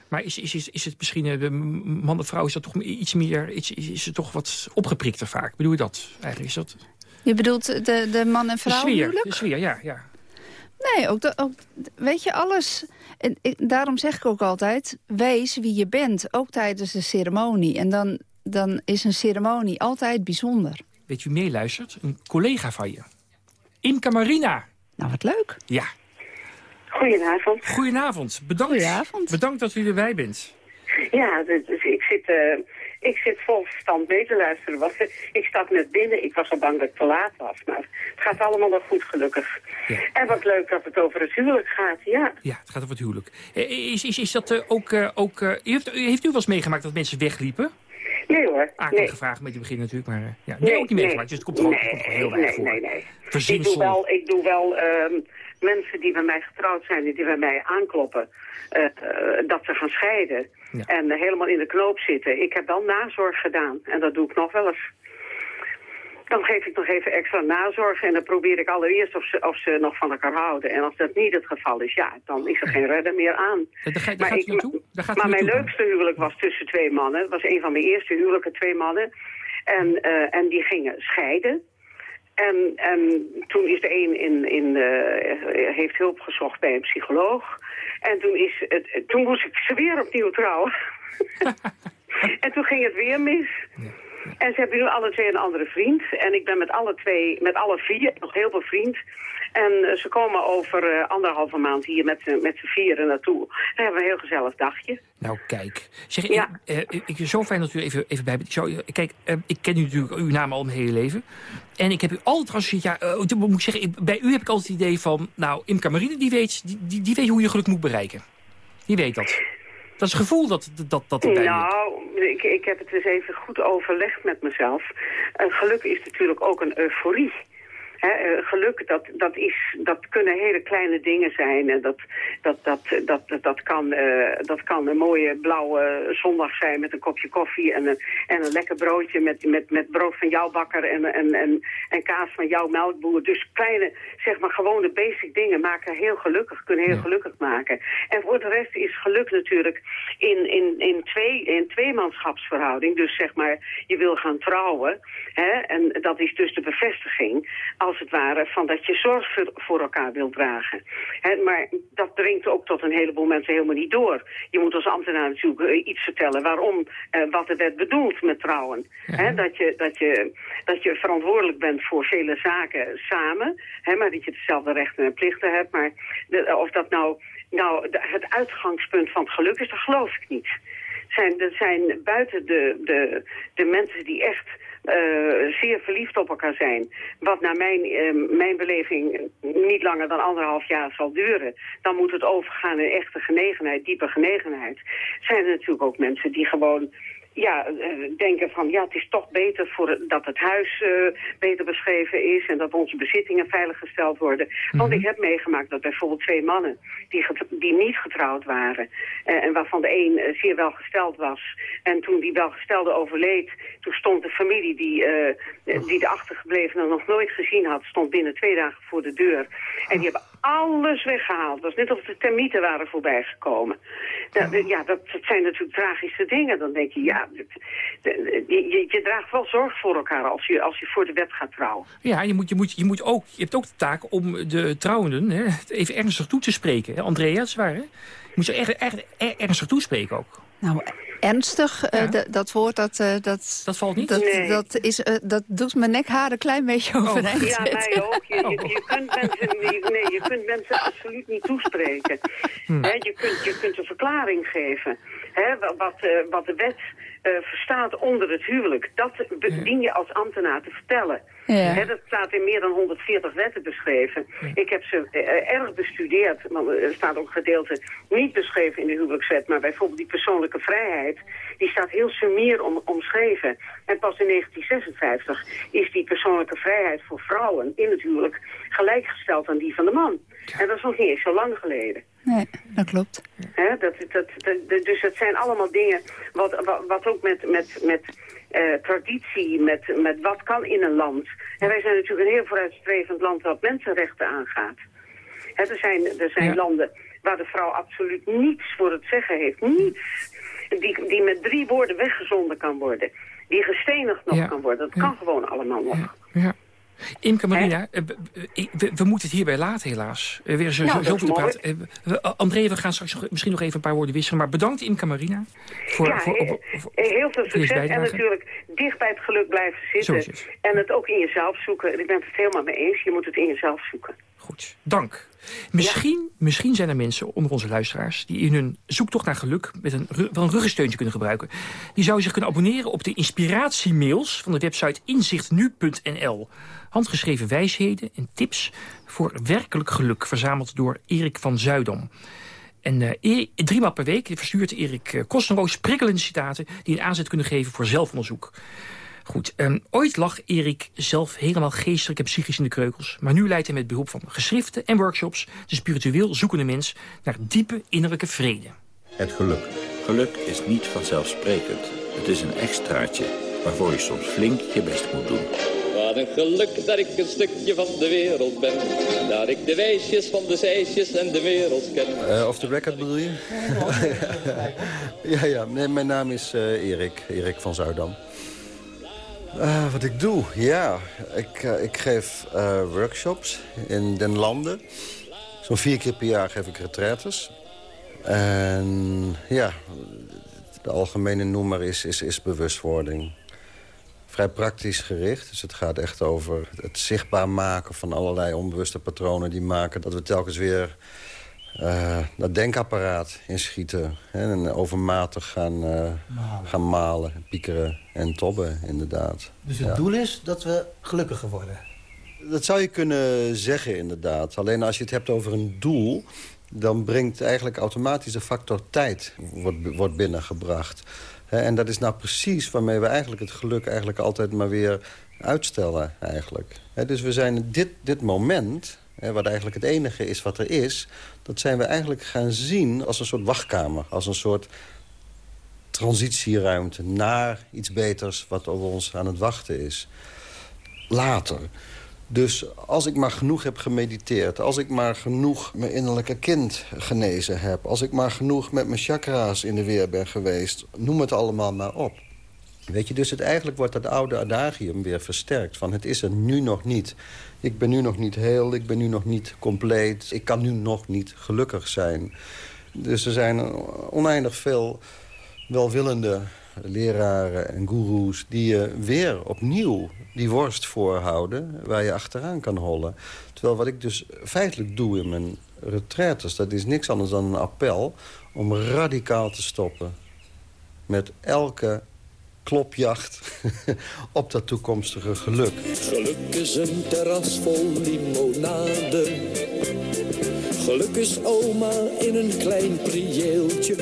Maar is, is, is, is het misschien, eh, de man en vrouw, is dat toch iets meer, is, is het toch wat opgeprikter vaak? Bedoel je dat? Eigenlijk is dat... Je bedoelt de, de man en De vrouw sfeer, huwelijk? de sfeer, ja. ja. Nee, ook, de- ook weet je, alles... En ik- daarom zeg ik ook altijd, wees wie je bent, ook tijdens de ceremonie. En dan, dan is een ceremonie altijd bijzonder. Weet je wie meeluistert? Een collega van je. Imka Marina. Nou, wat leuk. Ja. Goedenavond. Goedenavond. Bedankt, Bedankt dat u erbij bent. Ja, dus dus ik zit, eh, ik zit vol verstand mee te luisteren. Want, eh, ik stap net binnen. Ik was al bang dat ik te laat was. Maar het gaat allemaal nog goed, gelukkig. En wat leuk dat het over het huwelijk gaat, ja. Ja, het gaat over het huwelijk. Eh, Is, is, is dat eh, ook... eh, ook heeft, heeft u wel eens meegemaakt dat mensen wegliepen? Nee hoor. Akelige nee. vraag met je begin natuurlijk, maar... ja. Nee, ook niet meegemaakt, dus het komt gewoon, komt heel weinig voor. Nee, nee, nee. Ik doe wel, ik doe wel ehm, mensen die bij mij getrouwd zijn en die bij mij aankloppen, eh, dat ze gaan scheiden. En helemaal in de knoop zitten. Ik heb wel nazorg gedaan en dat doe ik nog wel eens. Dan geef ik nog even extra nazorg en dan probeer ik allereerst of ze, of ze nog van elkaar houden. En als dat niet het geval is, ja, dan is er geen redder meer aan. Daar, ga, daar Maar gaat ik- u naartoe? Daar gaat u Maar mijn leukste huwelijk was tussen twee mannen. Het was een van mijn eerste huwelijken, twee mannen. En, eh, en die gingen scheiden. En, en toen is de een in, in, eh, heeft hulp gezocht bij een psycholoog. En toen, is het, toen moest ik ze weer opnieuw trouwen. [laughs] en toen ging het weer mis. En ze hebben nu alle twee een andere vriend. En ik ben met alle twee, met alle vier, nog heel veel vriend. En eh, ze komen over eh, anderhalve maand hier met, z'n- met z'n vieren naartoe. Dan hebben we een heel gezellig dagje. Nou, kijk. Zeg, ik, eh, ik, zo fijn dat u even, even bij bent. Ik zou, kijk, eh, ik ken u natuurlijk uw naam al mijn hele leven. En ik heb u altijd als ja, eh, toen moet ik zeggen, ik- bij u heb ik altijd het idee van, nou, Imka Marine, die weet, die, die, die weet hoe je geluk moet bereiken. Die weet dat. Dat is het gevoel dat, dat, dat er bij u Nou, ik, ik heb het eens even goed overlegd met mezelf. Eh, geluk is natuurlijk ook een euforie. Hè, eh, geluk, dat, dat, is, dat kunnen hele kleine dingen zijn. En dat, dat, dat, dat, dat, dat, kan, eh, dat kan een mooie blauwe zondag zijn met een kopje koffie... en een, en een lekker broodje met, met, met brood van jouw bakker en, en, en, en kaas van jouw melkboer. Dus kleine, zeg maar, gewone basic dingen maken heel gelukkig, kunnen heel gelukkig maken. En voor de rest is geluk natuurlijk in, in, in, twee, in tweemanschapsverhouding. Dus zeg maar, je wil gaan trouwen. Hè, en dat is dus de bevestiging, als het ware, van dat je zorg voor, elkaar wilt dragen. Maar dat dringt ook tot een heleboel mensen helemaal niet door. Je moet als ambtenaar natuurlijk eh, iets vertellen waarom, eh, wat de wet bedoelt met trouwen. Dat, je, dat, je, dat je verantwoordelijk bent voor vele zaken samen, maar dat je dezelfde rechten en plichten hebt. Maar de- of dat nou, nou het uitgangspunt van het geluk is, dat geloof ik niet. Zijn, er zijn buiten de, de, de mensen die echt eh, zeer verliefd op elkaar zijn. Wat naar mijn, eh, mijn beleving niet langer dan anderhalf jaar zal duren. Dan moet het overgaan in echte genegenheid, diepe genegenheid. Zijn er natuurlijk ook mensen die gewoon ja, eh, denken van ja, het is toch beter voor dat het huis eh, beter beschreven is en dat onze bezittingen veiliggesteld worden. Want ik heb meegemaakt dat bijvoorbeeld twee mannen die, die niet getrouwd waren eh, en waarvan de een zeer welgesteld was. En toen die welgestelde overleed, toen stond de familie die, die de achtergeblevenen nog nooit gezien had, stond binnen twee dagen voor de deur. En die hebben alles weggehaald. Het was net of de termieten waren voorbijgekomen. Dat, ja, dat, dat zijn natuurlijk tragische dingen. Dan denk je, ja, je, je, draagt wel zorg voor elkaar als je, als je voor de wet gaat trouwen. Ja, je, moet, je, moet, je, moet ook, je hebt ook de taak om de trouwenden hè, even ernstig toe te spreken. Hè? Andrea, dat is waar, hè? Je moet ze echt, echt er- ernstig toespreken ook. Nou, ernstig, eh, dat woord, dat... eh, dat, dat valt niet? Dat, Nee. dat, is, eh, dat doet mijn nekharen een klein beetje overeind Ja, zitten. mij ook. Je, je, je kunt mensen, niet- nee, je kunt mensen absoluut niet toespreken. Hè, je, kunt, je kunt een verklaring geven. Wat, eh, wat de wet eh, verstaat onder het huwelijk. Dat dien je als ambtenaar te vertellen. Ja. Dat staat in meer dan 140 wetten beschreven. Ik heb ze eh, erg bestudeerd, want er staat ook gedeelte niet beschreven in de huwelijkswet, maar bijvoorbeeld die persoonlijke vrijheid, die staat heel sumier om, omschreven. En pas in 1956 is die persoonlijke vrijheid voor vrouwen in het huwelijk gelijkgesteld aan die van de man. En dat is nog niet eens zo lang geleden. Nee, dat klopt. Dat, dat, dat, dus het zijn allemaal dingen wat, wat, wat ook met, met, met eh, traditie, met, met wat kan in een land. En wij zijn natuurlijk een heel vooruitstrevend land wat mensenrechten aangaat. Er zijn, er zijn landen waar de vrouw absoluut niets voor het zeggen heeft. Niets. Die, die met drie woorden weggezonden kan worden. Die gestenigd nog kan worden. Dat kan gewoon allemaal nog. Ja. Imke Marina, eh, we, we, moeten het hierbij laten helaas. Uh, weer zo, Nou, zo, te praten. We- André, we gaan straks nog- misschien nog even een paar woorden wisselen. Maar bedankt Imke Marina. Voor, ja, voor, he- op- voor- heel veel succes. En natuurlijk dicht bij het geluk blijven zitten. En het ook in jezelf zoeken. Ik ben het helemaal mee eens. Je moet het in jezelf zoeken. Dank. Misschien, misschien zijn er mensen onder onze luisteraars... die in hun zoektocht naar geluk met een, wel een ruggensteuntje kunnen gebruiken. Die zouden zich kunnen abonneren op de inspiratiemails... van de website inzichtnu.nl. Handgeschreven wijsheden en tips voor werkelijk geluk... verzameld door Erik van Zuidam. En eh, e- driemaal per week verstuurt Erik uh, Kostenroos prikkelende citaten... die een aanzet kunnen geven voor zelfonderzoek. Goed, ehm, ooit lag Erik zelf helemaal geestelijk en psychisch in de kreukels. Maar nu leidt hij met behulp van geschriften en workshops... de spiritueel zoekende mens naar diepe innerlijke vrede. Het geluk. Geluk is niet vanzelfsprekend. Het is een extraatje waarvoor je soms flink je best moet doen. Wat een geluk dat ik een stukje van de wereld ben. Dat ik de wijsjes van de zeisjes en de wereld ken. Eh, off the record bedoel je? ja, ja. [laughs] Nee, mijn naam is eh, Erik. Erik van Zuidam. Eh, wat ik doe? Ja, ik, eh, ik geef eh, workshops in den landen. Zo'n vier keer per jaar geef ik retraites. En ja, de algemene noemer is, is, is bewustwording. Vrij praktisch gericht. Dus het gaat echt over het zichtbaar maken van allerlei onbewuste patronen... die maken dat we telkens weer eh, dat denkapparaat inschieten. Hè, en overmatig gaan, eh, gaan malen, piekeren en tobben, inderdaad. Dus het Ja. doel is dat we gelukkiger worden. Dat zou je kunnen zeggen, inderdaad. Alleen als je het hebt over een doel... dan brengt eigenlijk automatisch de factor tijd wordt, wordt binnengebracht. Hè, en dat is nou precies waarmee we eigenlijk het geluk eigenlijk altijd maar weer uitstellen. Eigenlijk. Hè, dus we zijn dit, dit moment, hè, wat eigenlijk het enige is wat er is... dat zijn we eigenlijk gaan zien als een soort wachtkamer. Als een soort transitieruimte naar iets beters wat over ons aan het wachten is. Later. Dus als ik maar genoeg heb gemediteerd... als ik maar genoeg mijn innerlijke kind genezen heb... als ik maar genoeg met mijn chakra's in de weer ben geweest... noem het allemaal maar op. Weet je, dus het, eigenlijk wordt dat oude adagium weer versterkt. Van het is er nu nog niet. Ik ben nu nog niet heel, ik ben nu nog niet compleet. Ik kan nu nog niet gelukkig zijn. Dus er zijn oneindig veel welwillende leraren en goeroes... die je weer opnieuw die worst voorhouden waar je achteraan kan hollen. Terwijl wat ik dus feitelijk doe in mijn retraites... dat is niks anders dan een appel om radicaal te stoppen... met elke klopjacht [laughs] op dat toekomstige geluk. Geluk is een terras vol limonade. Geluk is oma in een klein prieeltje.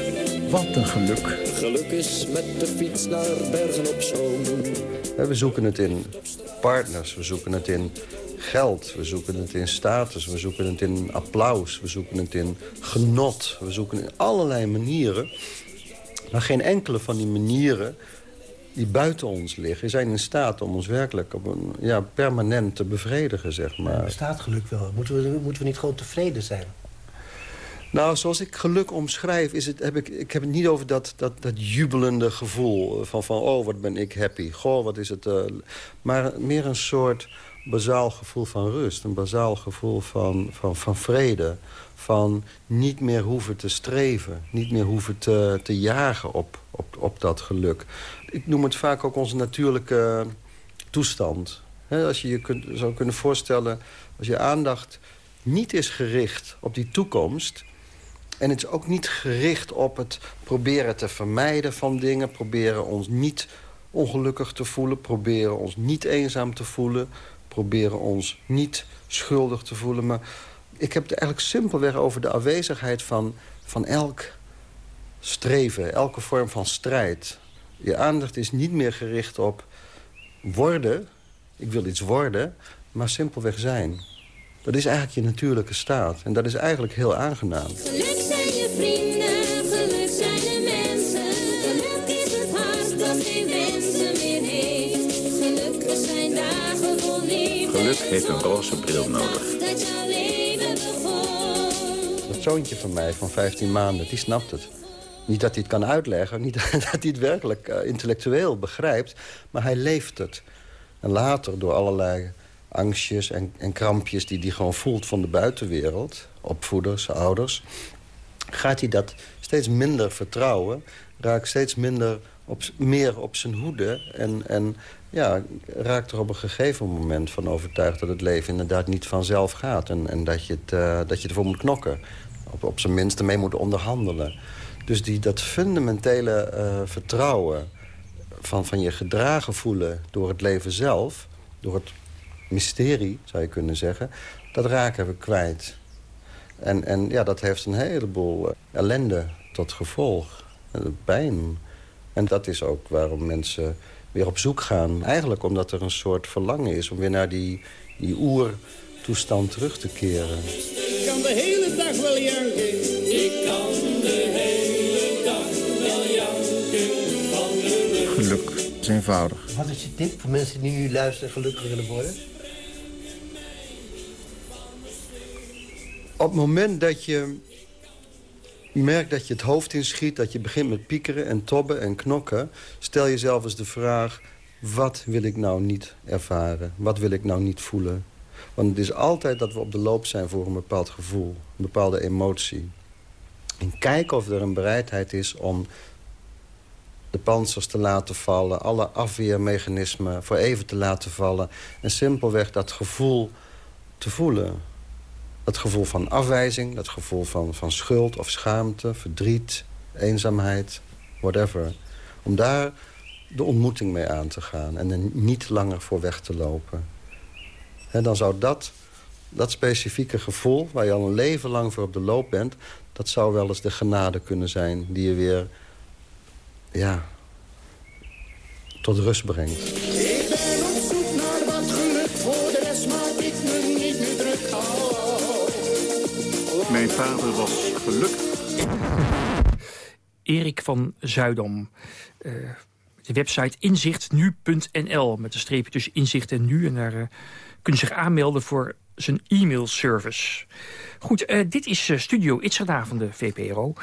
Wat een geluk. Geluk is met de fiets naar Bergen op Zoom. We zoeken het in partners, we zoeken het in geld, we zoeken het in status, we zoeken het in applaus, we zoeken het in genot. We zoeken in allerlei manieren. Maar geen enkele van die manieren die buiten ons liggen... zijn in staat om ons werkelijk op een, ja, permanent te bevredigen, zeg maar. Bestaat geluk wel? Moeten we, moeten we niet gewoon tevreden zijn? Nou, zoals ik geluk omschrijf, is het, heb ik, ik heb het niet over dat, dat, dat jubelende gevoel. Van, van, oh, wat ben ik happy. Goh, wat is het. eh, maar meer een soort bazaal gevoel van rust. Een bazaal gevoel van, van, van vrede. Van niet meer hoeven te streven. Niet meer hoeven te, te jagen op, op, op dat geluk. Ik noem het vaak ook onze natuurlijke toestand. Als je je kunt, zou kunnen voorstellen... als je aandacht niet is gericht op die toekomst... En het is ook niet gericht op het proberen te vermijden van dingen... proberen ons niet ongelukkig te voelen... proberen ons niet eenzaam te voelen... proberen ons niet schuldig te voelen. Maar ik heb het eigenlijk simpelweg over de afwezigheid van, van elk streven... elke vorm van strijd. Je aandacht is niet meer gericht op worden... ik wil iets worden, maar simpelweg zijn. Dat is eigenlijk je natuurlijke staat. En dat is eigenlijk heel aangenaam. Geluk zijn je vrienden, Geluk heeft een roze bril nodig. Dat zoontje van mij van 15 maanden, die snapt het. Niet dat hij het kan uitleggen, niet [laughs] dat hij het werkelijk uh, intellectueel begrijpt... maar hij leeft het. En later, door allerlei angstjes en, en krampjes die hij gewoon voelt van de buitenwereld... opvoeders, ouders, gaat hij dat steeds minder vertrouwen... raakt steeds minder op, meer op zijn hoede... en, en ja, raakt er op een gegeven moment van overtuigd... dat het leven inderdaad niet vanzelf gaat... en, en dat, je het, uh, dat je ervoor moet knokken. Op, op zijn minst ermee moet onderhandelen. Dus die, dat fundamentele uh, vertrouwen van, van je gedragen voelen door het leven zelf... door het mysterie, zou je kunnen zeggen... dat raken we kwijt. En, en ja, dat heeft een heleboel ellende tot gevolg. Pijn. En dat is ook waarom mensen weer op zoek gaan. Eigenlijk omdat er een soort verlangen is om weer naar die, die oertoestand terug te keren. Ik kan de hele dag wel janken. Ik kan de hele dag wel janken van de Geluk is eenvoudig. Wat is je tip voor mensen die nu luisteren gelukkig willen worden? Op het moment dat je merkt dat je het hoofd inschiet... dat je begint met piekeren en tobben en knokken... stel jezelf eens de vraag... wat wil ik nou niet ervaren? Wat wil ik nou niet voelen? Want het is altijd dat we op de loop zijn voor een bepaald gevoel. Een bepaalde emotie. En kijk of er een bereidheid is om de panzers te laten vallen... alle afweermechanismen voor even te laten vallen... en simpelweg dat gevoel te voelen. Dat gevoel van afwijzing, dat gevoel van, van schuld of schaamte... verdriet, eenzaamheid, whatever. Om daar de ontmoeting mee aan te gaan... en er niet langer voor weg te lopen. En dan zou dat, dat specifieke gevoel... waar je al een leven lang voor op de loop bent... dat zou wel eens de genade kunnen zijn die je weer ja, tot rust brengt. Mijn vader was gelukkig. Erik van Zuidam. Uh, de website inzichtnu.nl met een streepje tussen inzicht en nu. En daar uh, kunnen zich aanmelden voor zijn e-mailservice. Goed, uh, dit is uh, Studio Itzerda van de VPRO.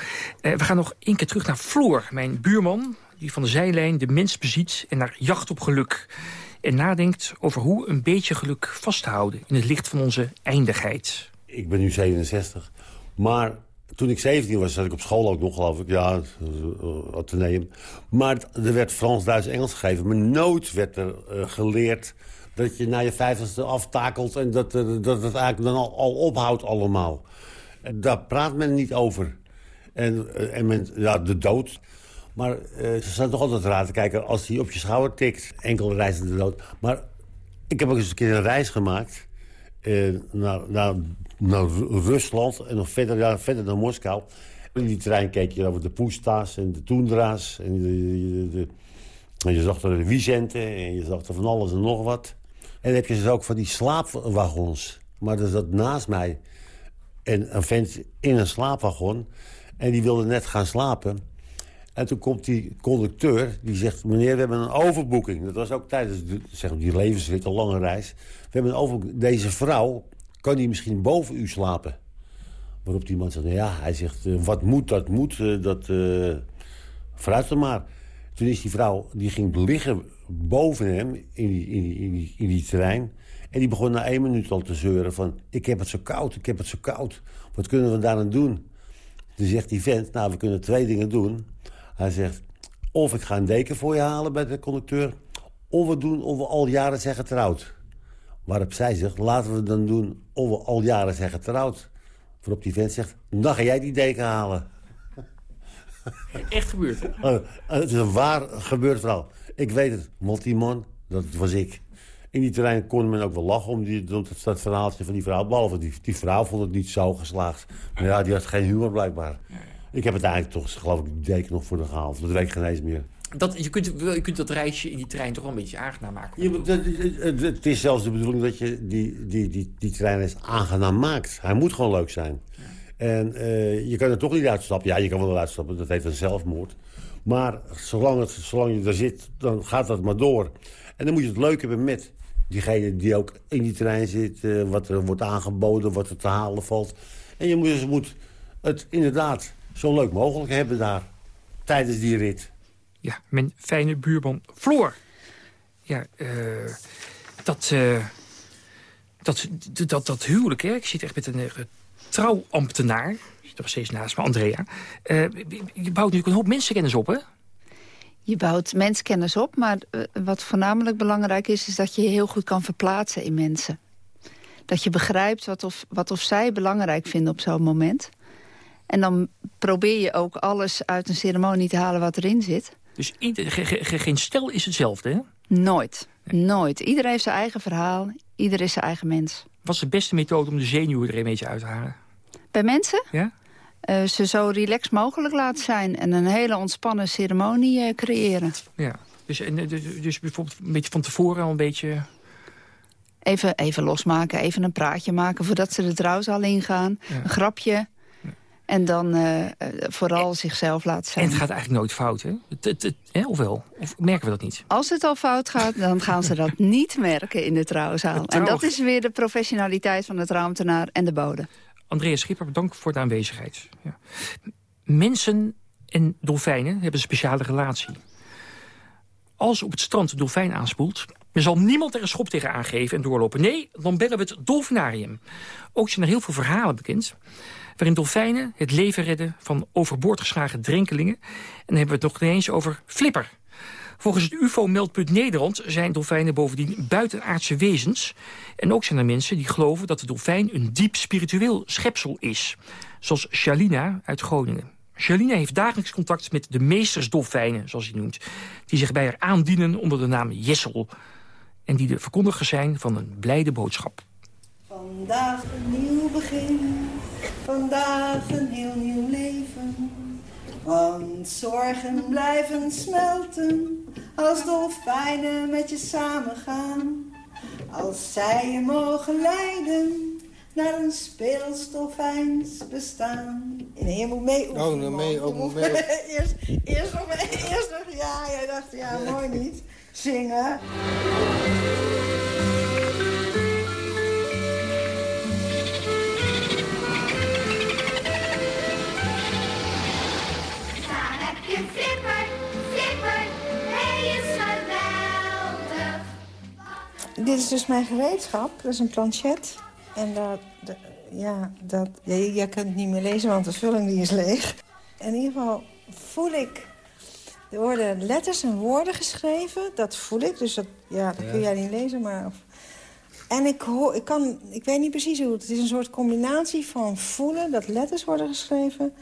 Uh, we gaan nog één keer terug naar Floor, mijn buurman... die van de zijlijn de mens beziet en naar jacht op geluk. En nadenkt over hoe een beetje geluk vasthouden... in het licht van onze eindigheid. Ik ben nu 67, maar toen ik 17 was, zat ik op school ook nog, geloof ik. Ja, ateneum. Maar er werd Frans, Duits, Engels gegeven. Maar nooit werd er uh, geleerd dat je na je vijftigste aftakelt... en dat, uh, dat het eigenlijk dan al, al ophoudt allemaal. Daar praat men niet over. En, en men, ja, de dood. Maar ze staan toch altijd raar te kijken als hij op je schouder tikt. Enkele reizen de dood. Maar ik heb ook eens een keer een reis gemaakt... naar, naar naar Rusland en nog verder, ja, verder naar Moskou. In die trein keek je over de Poesta's en de Toendra's. En, je zag er de Vicente en je zag er van alles en nog wat. En dan heb je dus ook van die slaapwagons. Maar er zat naast mij en een vent in een slaapwagon. En die wilde net gaan slapen. En toen komt die conducteur, die zegt... meneer, we hebben een overboeking. Dat was ook tijdens de, zeg, die levensrit, een lange reis. We hebben een overboeking. Deze vrouw kan hij misschien boven u slapen? Waarop die man zegt, nou ja, hij zegt, uh, wat moet, dat moet, uh, dat uh, dan maar. Toen is die vrouw, die ging liggen boven hem in die, in die, in die, in die terrein. En die begon na één minuut al te zeuren van, ik heb het zo koud, ik heb het zo koud. Wat kunnen we daaraan doen? Toen zegt die vent, nou, we kunnen twee dingen doen. Hij zegt, of ik ga een deken voor je halen bij de conducteur... of we doen of we al jaren zijn getrouwd. Waarop zij zegt, laten we dan doen of we al jaren zijn getrouwd. Waarop die vent zegt, dan ga jij die deken halen. Echt gebeurd? [laughs] Uh, het is een waar gebeurd verhaal. Ik weet het, Montimon, dat was ik. In die terrein kon men ook wel lachen om die, dat, dat verhaaltje van die vrouw. Behalve die, die vrouw vond het niet zo geslaagd. Maar ja, die had geen humor blijkbaar. Ik heb het eigenlijk toch, geloof ik, die deken nog voor de gehaald. Dat weet ik geen eens meer. Dat, je, kunt, je kunt dat reisje in die trein toch wel een beetje aangenaam maken. Moet- het- is zelfs de bedoeling dat je die, die, die, die trein eens aangenaam maakt. Hij moet gewoon leuk zijn. En eh, je kan er toch niet uitstappen. Ja, je kan wel eruit stappen, dat heet een zelfmoord. Maar zolang, het, zolang je er zit, dan gaat dat maar door. En dan moet je het leuk hebben met diegene die ook in die trein zit... eh, wat er wordt aangeboden, wat er te halen valt. En je moet, dus moet het inderdaad zo leuk mogelijk hebben daar. Tijdens die rit. Ja, mijn fijne buurman Floor. Ja, eh, dat, eh, dat, dat, dat, dat huwelijk, hè. Ik zit echt met een eh, trouwambtenaar. Die zit nog steeds naast me, Andrea. Je bouwt natuurlijk een hoop mensenkennis op, hè? Je bouwt menskennis op, maar wat voornamelijk belangrijk is... is dat je je heel goed kan verplaatsen in mensen. Dat je begrijpt wat of, wat of zij belangrijk vinden op zo'n moment. En dan probeer je ook alles uit een ceremonie te halen wat erin zit. Dus geen stel is hetzelfde, hè? Nooit. Nooit. Iedereen heeft zijn eigen verhaal. Ieder is zijn eigen mens. Wat is de beste methode om de zenuwen er een beetje uit te halen? Bij mensen? Ja? eh, ze zo relaxed mogelijk laten zijn. En een hele ontspannen ceremonie eh, creëren. Ja. Dus, en, eh, dus, dus bijvoorbeeld een beetje van tevoren al een beetje... Even, even losmaken, even een praatje maken voordat ze de trouwzaal ingaan. Ja. Een grapje. En dan eh, eh, vooral zichzelf laten zijn. En het gaat eigenlijk nooit fout, hè? Het, het, het- hè? Of wel? Of merken we dat niet? Als het al fout gaat, dan gaan ze dat [laughs] niet merken in de trouwzaal. Het En dat is weer de professionaliteit van de trouwambtenaar en de bode. Andreas Schipper, bedankt voor de aanwezigheid. Ja. Mensen en dolfijnen hebben een speciale relatie. Als op het strand een dolfijn aanspoelt... dan zal niemand er een schop tegen aangeven en doorlopen. Nee, dan bellen we het dolfinarium. Ook zijn er heel veel verhalen bekend... waarin dolfijnen het leven redden van overboord geslagen drenkelingen. En dan hebben we het nog ineens over Flipper. Volgens het UFO-meldpunt Nederland zijn dolfijnen bovendien buitenaardse wezens. En ook zijn er mensen die geloven dat de dolfijn een diep spiritueel schepsel is. Zoals Shalina uit Groningen. Shalina heeft dagelijks contact met de meestersdolfijnen, zoals hij noemt. Die zich bij haar aandienen onder de naam Jessel. En die de verkondiger zijn van een blijde boodschap. Vandaag een nieuw begin, vandaag een heel nieuw leven. Want zorgen blijven smelten als dolfijnen met je samengaan. Als zij je mogen leiden naar een speels dolfijns bestaan. Nee, je moet mee oefenen. Oh, nou mee, man. oh, moet [laughs] mee. eerst, eerst nog, [laughs] eerst nog, ja, jij dacht, ja, [laughs] mooi niet. Zingen. Dit is dus mijn gereedschap. Dat is een planchet. En dat, ja, dat, je, je kunt het niet meer lezen, want de vulling die is leeg. In ieder geval voel ik... Er worden letters en woorden geschreven. Dat voel ik. Dus dat, ja, dat kun jij niet lezen, maar... En ik, hoor, ik, kan, ik weet niet precies hoe het is. Het is een soort combinatie van voelen, dat letters worden geschreven...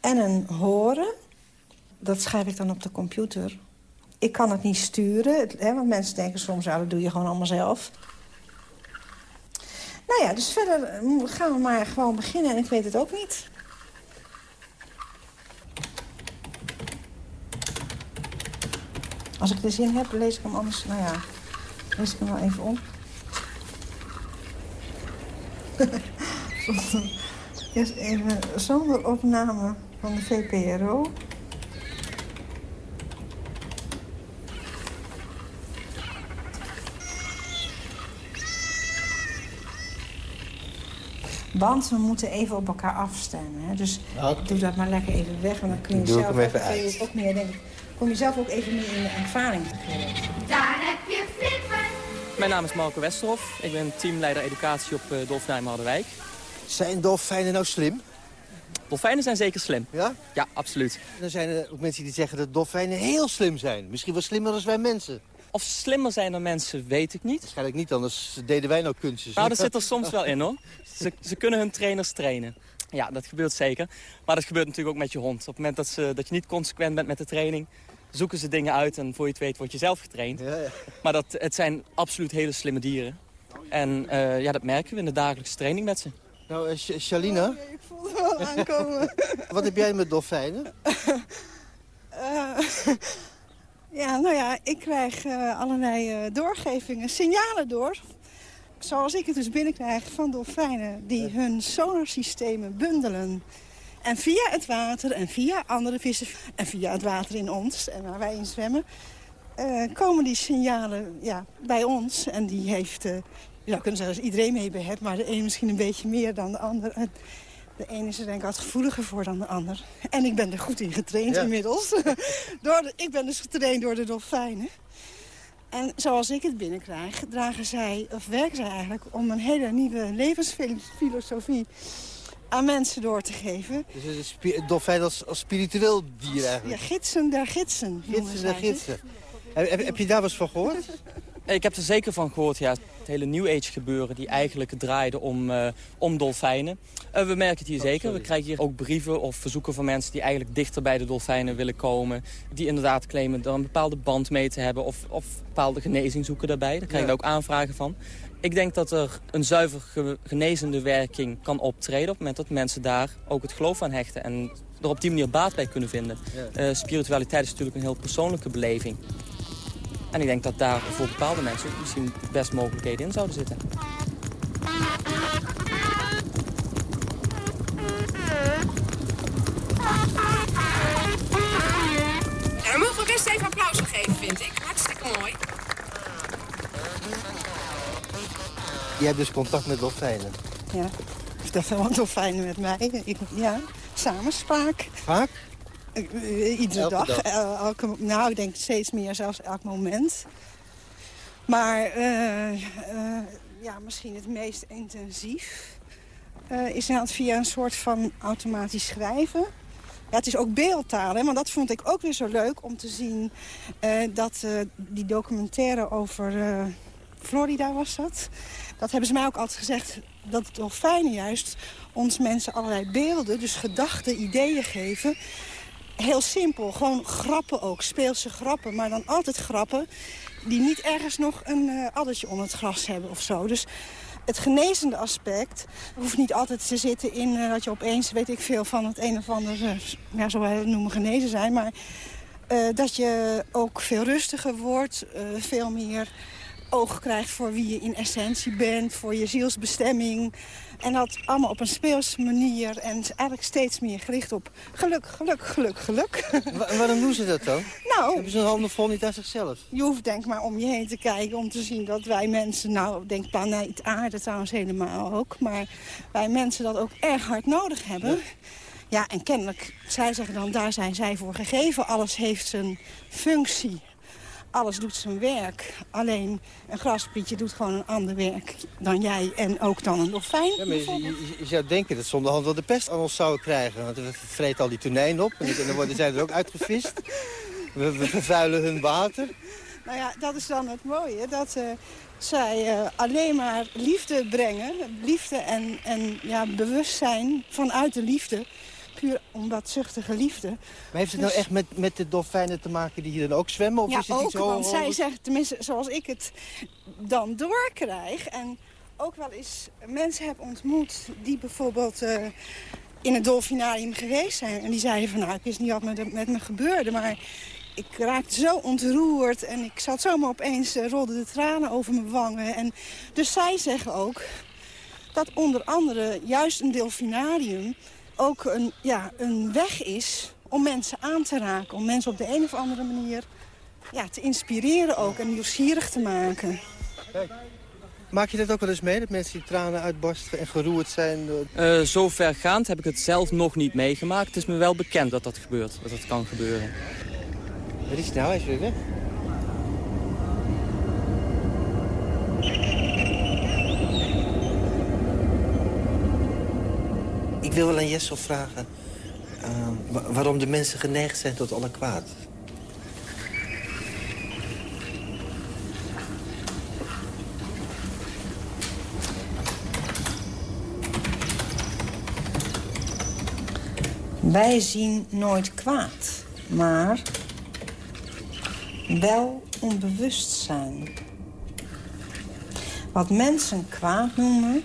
en een horen. Dat schrijf ik dan op de computer. Ik kan het niet sturen, hè, want mensen denken soms... ja, dat doe je gewoon allemaal zelf. Nou ja, dus verder eh, gaan we maar gewoon beginnen. En ik weet het ook niet. Als ik er zin heb, lees ik hem anders... Nou ja, lees ik hem wel even. Zonder- [laughs] Eerst even zonder opname van de VPRO. Want we moeten even op elkaar afstemmen. Hè? Dus doe dat maar lekker even weg. Want dan kun je Doe zelf ook, je ook meer, denk ik, kom je zelf ook even meer in de ervaring te geven. Daar heb je Flipper. Mijn naam is Marco Westerhof. Ik ben teamleider educatie op uh, Dolfinarium Harderwijk. Zijn dolfijnen nou slim? Dolfijnen zijn zeker slim. Ja? Ja, absoluut. Dan zijn er ook mensen die zeggen dat dolfijnen heel slim zijn. Misschien wel slimmer dan wij mensen. Of ze slimmer zijn dan mensen, weet ik niet. Waarschijnlijk niet, anders deden wij nou kunstjes. Nou, dat zit er soms wel in, hoor. Ze, ze kunnen hun trainers trainen. Ja, dat gebeurt zeker. Maar dat gebeurt natuurlijk ook met je hond. Op het moment dat, ze, dat je niet consequent bent met de training... zoeken ze dingen uit en voor je het weet word je zelf getraind. Ja, ja. Maar dat, het zijn absoluut hele slimme dieren. En eh, ja, dat merken we in de dagelijkse training met ze. Nou, uh, Sh- Shalina, Ik voelde wel aankomen. [laughs] wat heb jij met dolfijnen? [laughs] Eh, ja, nou ja, ik krijg eh, allerlei eh, doorgevingen, signalen door. Zoals ik het dus binnenkrijg van dolfijnen die hun sonarsystemen bundelen. En via het water en via andere vissen en via het water in ons en waar wij in zwemmen... eh, komen die signalen ja, bij ons. En die heeft, je zou kunnen zeggen dat iedereen mee heeft... maar de een misschien een beetje meer dan de ander. De ene is er denk ik wat gevoeliger voor dan de ander. En ik ben er goed in getraind Ja. inmiddels. [laughs] door de, ik ben dus getraind door de dolfijnen. En zoals ik het binnenkrijg, dragen zij, of werken zij eigenlijk... om een hele nieuwe levensfilosofie aan mensen door te geven. Dus het dolfijn als, als spiritueel dier Ja, eigenlijk. gidsen der gidsen. noemen Gidsen zij en zich. gidsen. Heb, heb, heb je daar eens van gehoord? Ik heb er zeker van gehoord, ja. Het hele New Age gebeuren die eigenlijk draaide om, eh, om dolfijnen. Eh, we merken het hier zeker. We krijgen hier ook brieven of verzoeken van mensen die eigenlijk dichter bij de dolfijnen willen komen. Die inderdaad claimen er een bepaalde band mee te hebben of, of bepaalde genezing zoeken daarbij. Daar krijgen we Ja. ook aanvragen van. Ik denk dat er een zuiver ge- genezende werking kan optreden... op het moment dat mensen daar ook het geloof aan hechten... en er op die manier baat bij kunnen vinden. Eh, spiritualiteit is natuurlijk een heel persoonlijke beleving. En ik denk dat daar voor bepaalde mensen misschien best mogelijkheden in zouden zitten. Ja, dan mogen we best even applaus voor geven, vind ik. Hartstikke mooi. Je hebt dus contact met dolfijnen. Ja, of dat wel dolfijnen met mij. Ik, ja, samenspraak. Vaak? Eh, Iedere Elke dag. dag? eh, elke, nou, ik denk steeds meer, zelfs elk moment. Maar eh, ja, misschien het meest intensief is inderdaad via een soort van automatisch schrijven. Ja, het is ook beeldtaal, hè, want dat vond ik ook weer zo leuk om te zien... dat die documentaire over Florida was dat... dat hebben ze mij ook altijd gezegd, dat dolfijnen juist ons mensen allerlei beelden... dus gedachten, ideeën geven heel simpel. Gewoon grappen ook. Speelse grappen. Maar dan altijd grappen die niet ergens nog een eh addertje onder het gras hebben of zo. Dus het genezende aspect hoeft niet altijd te zitten in eh, dat je opeens, weet ik veel, van het een of ander, eh, ja, zo het noemen, genezen zijn. Maar dat je ook veel rustiger wordt, veel meer oog krijgt voor wie je in essentie bent, voor je zielsbestemming. En dat allemaal op een speelse manier en eigenlijk steeds meer gericht op geluk, geluk, geluk, geluk. Wa- waarom doen ze dat dan? Nou, Hebben ze een handen vol niet aan zichzelf? je hoeft denk maar om je heen te kijken om te zien dat wij mensen... nou, denk planeet aarde trouwens helemaal ook... maar wij mensen dat ook erg hard nodig hebben. Ja, en kennelijk, zij zeggen dan, daar zijn zij voor gegeven. Alles heeft zijn functie. Alles doet zijn werk. Alleen een grasprietje doet gewoon een ander werk dan jij en ook dan een dolfijn. Ja, je, je- je zou denken dat zonder hand wel de pest aan ons zouden krijgen. Want we vreten al die tonijn op en dan worden zij er ook uitgevist. We, we vervuilen hun water. Nou ja, dat is dan het mooie. Dat eh, zij eh, alleen maar liefde brengen. Liefde en, en ja, bewustzijn vanuit de liefde. Puur onbaatzuchtige liefde. Maar heeft het nou Dus- echt met, met de dolfijnen te maken die hier dan ook zwemmen? Of ja, is het ook, iets want zij zeggen, tenminste zoals ik het dan doorkrijg... en ook wel eens mensen heb ontmoet die bijvoorbeeld... eh, in het dolfinarium geweest zijn. En die zeiden van, nou, ik wist niet wat met, met me gebeurde, maar ik raakte zo ontroerd en ik zat zomaar opeens, uh, rolden de tranen over mijn wangen. En dus zij zeggen ook dat onder andere juist een delfinarium ook een, ja, een weg is om mensen aan te raken. Om mensen op de een of andere manier ja, te inspireren ook en nieuwsgierig te maken. Kijk. Maak je dat ook wel eens mee, dat mensen die tranen uitbarsten en geroerd zijn? door- Uh, zo vergaand heb ik het zelf nog niet meegemaakt. Het is me wel bekend dat dat gebeurt, dat dat kan gebeuren. Wat is nou? Hij is weer weg. wil wel aan Jessel vragen ehm, waarom de mensen geneigd zijn tot alle kwaad. Wij zien nooit kwaad, maar wel onbewust zijn. Wat mensen kwaad noemen,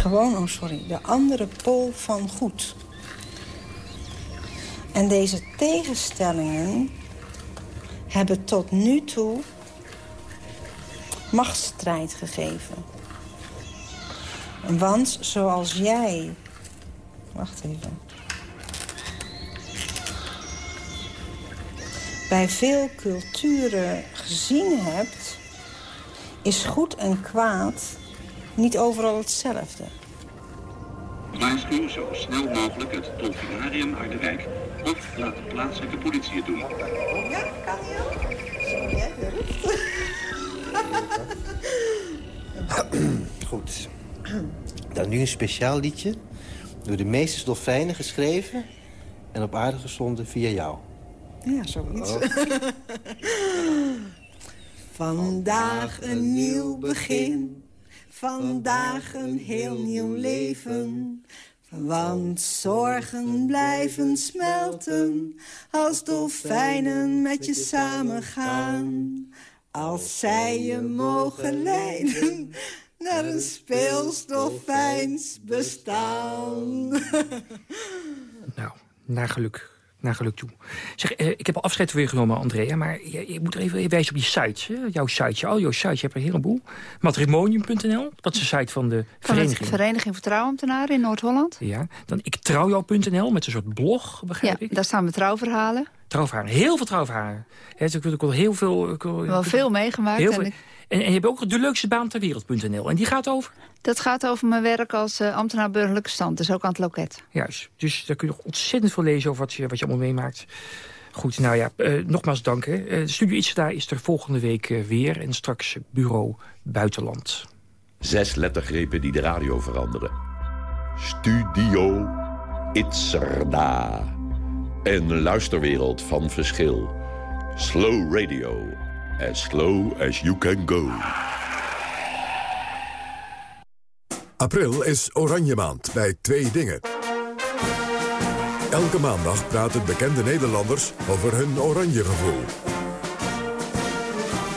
gewoon, oh sorry, de andere pool van goed. En deze tegenstellingen hebben tot nu toe machtsstrijd gegeven. Want zoals jij... Wacht even. Bij veel culturen gezien hebt... is goed en kwaad niet overal hetzelfde. Waarschuw zo snel mogelijk het dolfinarium uit de wijk. Of laat de plaatselijke politie het doen. Ja, kan je [clears throat] Goed. Dan nu een speciaal liedje. Door de meeste dolfijnen geschreven. En op aarde gezonden via jou. Ja, zoiets. Oh. [laughs] Vandaag een nieuw begin. Vandaag een heel nieuw leven. Want zorgen blijven smelten als dolfijnen met je samengaan. Als zij je mogen leiden [laughs] naar een speels dolfijns bestaan. Nou, naar geluk. Naar geluk toe. Zeg, eh, ik heb al afscheid weer genomen, Andrea. Maar je, je moet er even wijzen op je site. Hè? Jouw site, al jouw site. Je hebt er een heleboel. Matrimonium.nl, dat is de site van de Van vereniging. de Vereniging voor Trouwambtenaren in Noord-Holland. Ja, dan iktrouwjou.nl met een soort blog, begrijp Ja, ik. daar staan mijn trouwverhalen. Trouwverhalen, heel veel trouwverhalen. Hè, dus ik wil heel veel... Ik Wel veel meegemaakt. Heel en veel. ik- En, en je hebt ook de leukste baan ter wereld.nl. En die gaat over? dat gaat over mijn werk als eh, ambtenaar burgerlijke stand. Dus ook aan het loket. Juist. Dus daar kun je nog ontzettend veel lezen over wat je, wat je allemaal meemaakt. Goed, nou ja, eh, nogmaals dank. Hè. Eh, Studio Itzada is er volgende week weer. En straks Bureau Buitenland. Zes lettergrepen die de radio veranderen. Studio Itzerda. Een luisterwereld van verschil. Slow radio. As slow as you can go. April is Oranje Maand bij Twee Dingen. Elke maandag praten bekende Nederlanders over hun oranje gevoel.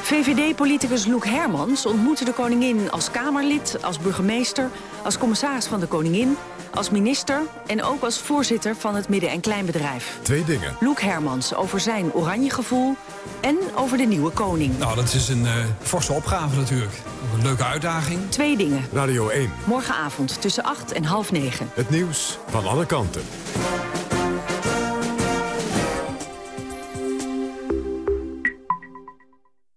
VVD-politicus Loek Hermans ontmoette de koningin als Kamerlid, als burgemeester, als commissaris van de koningin, als minister en ook als voorzitter van het midden- en kleinbedrijf. Twee Dingen. Loek Hermans over zijn oranje gevoel en over de nieuwe koning. Nou, dat is een eh, forse opgave natuurlijk. Een leuke uitdaging. Twee dingen. Radio 1. Morgenavond tussen 8 en half negen. Het nieuws van alle kanten.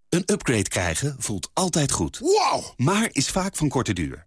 Een upgrade krijgen voelt altijd goed. Wow! Maar is vaak van korte duur.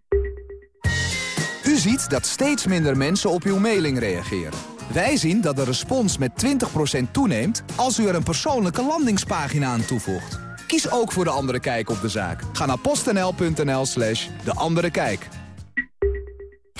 Ziet dat steeds minder mensen op uw mailing reageren. Wij zien dat de respons met 20% toeneemt als u er een persoonlijke landingspagina aan toevoegt. Kies ook voor De Andere Kijk op de zaak. Ga naar postnl.nl slash De Andere Kijk.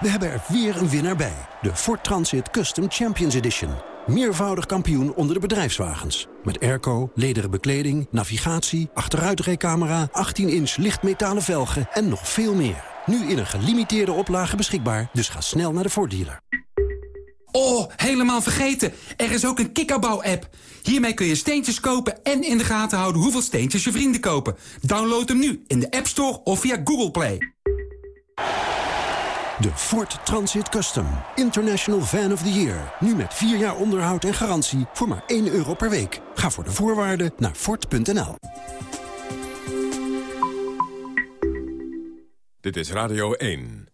We hebben er weer een winnaar bij. De Ford Transit Custom Champions Edition. Meervoudig kampioen onder de bedrijfswagens. Met airco, lederen bekleding, navigatie, achteruitrijcamera... 18-inch lichtmetalen velgen en nog veel meer. Nu in een gelimiteerde oplage beschikbaar, dus ga snel naar de Ford dealer. Oh, helemaal vergeten. Er is ook een kikkerbouw-app. Hiermee kun je steentjes kopen en in de gaten houden hoeveel steentjes je vrienden kopen. Download hem nu in de App Store of via Google Play. De Ford Transit Custom. International Van of the Year. Nu met 4 jaar onderhoud en garantie voor maar 1 euro per week. Ga voor de voorwaarden naar Ford.nl. Dit is Radio 1.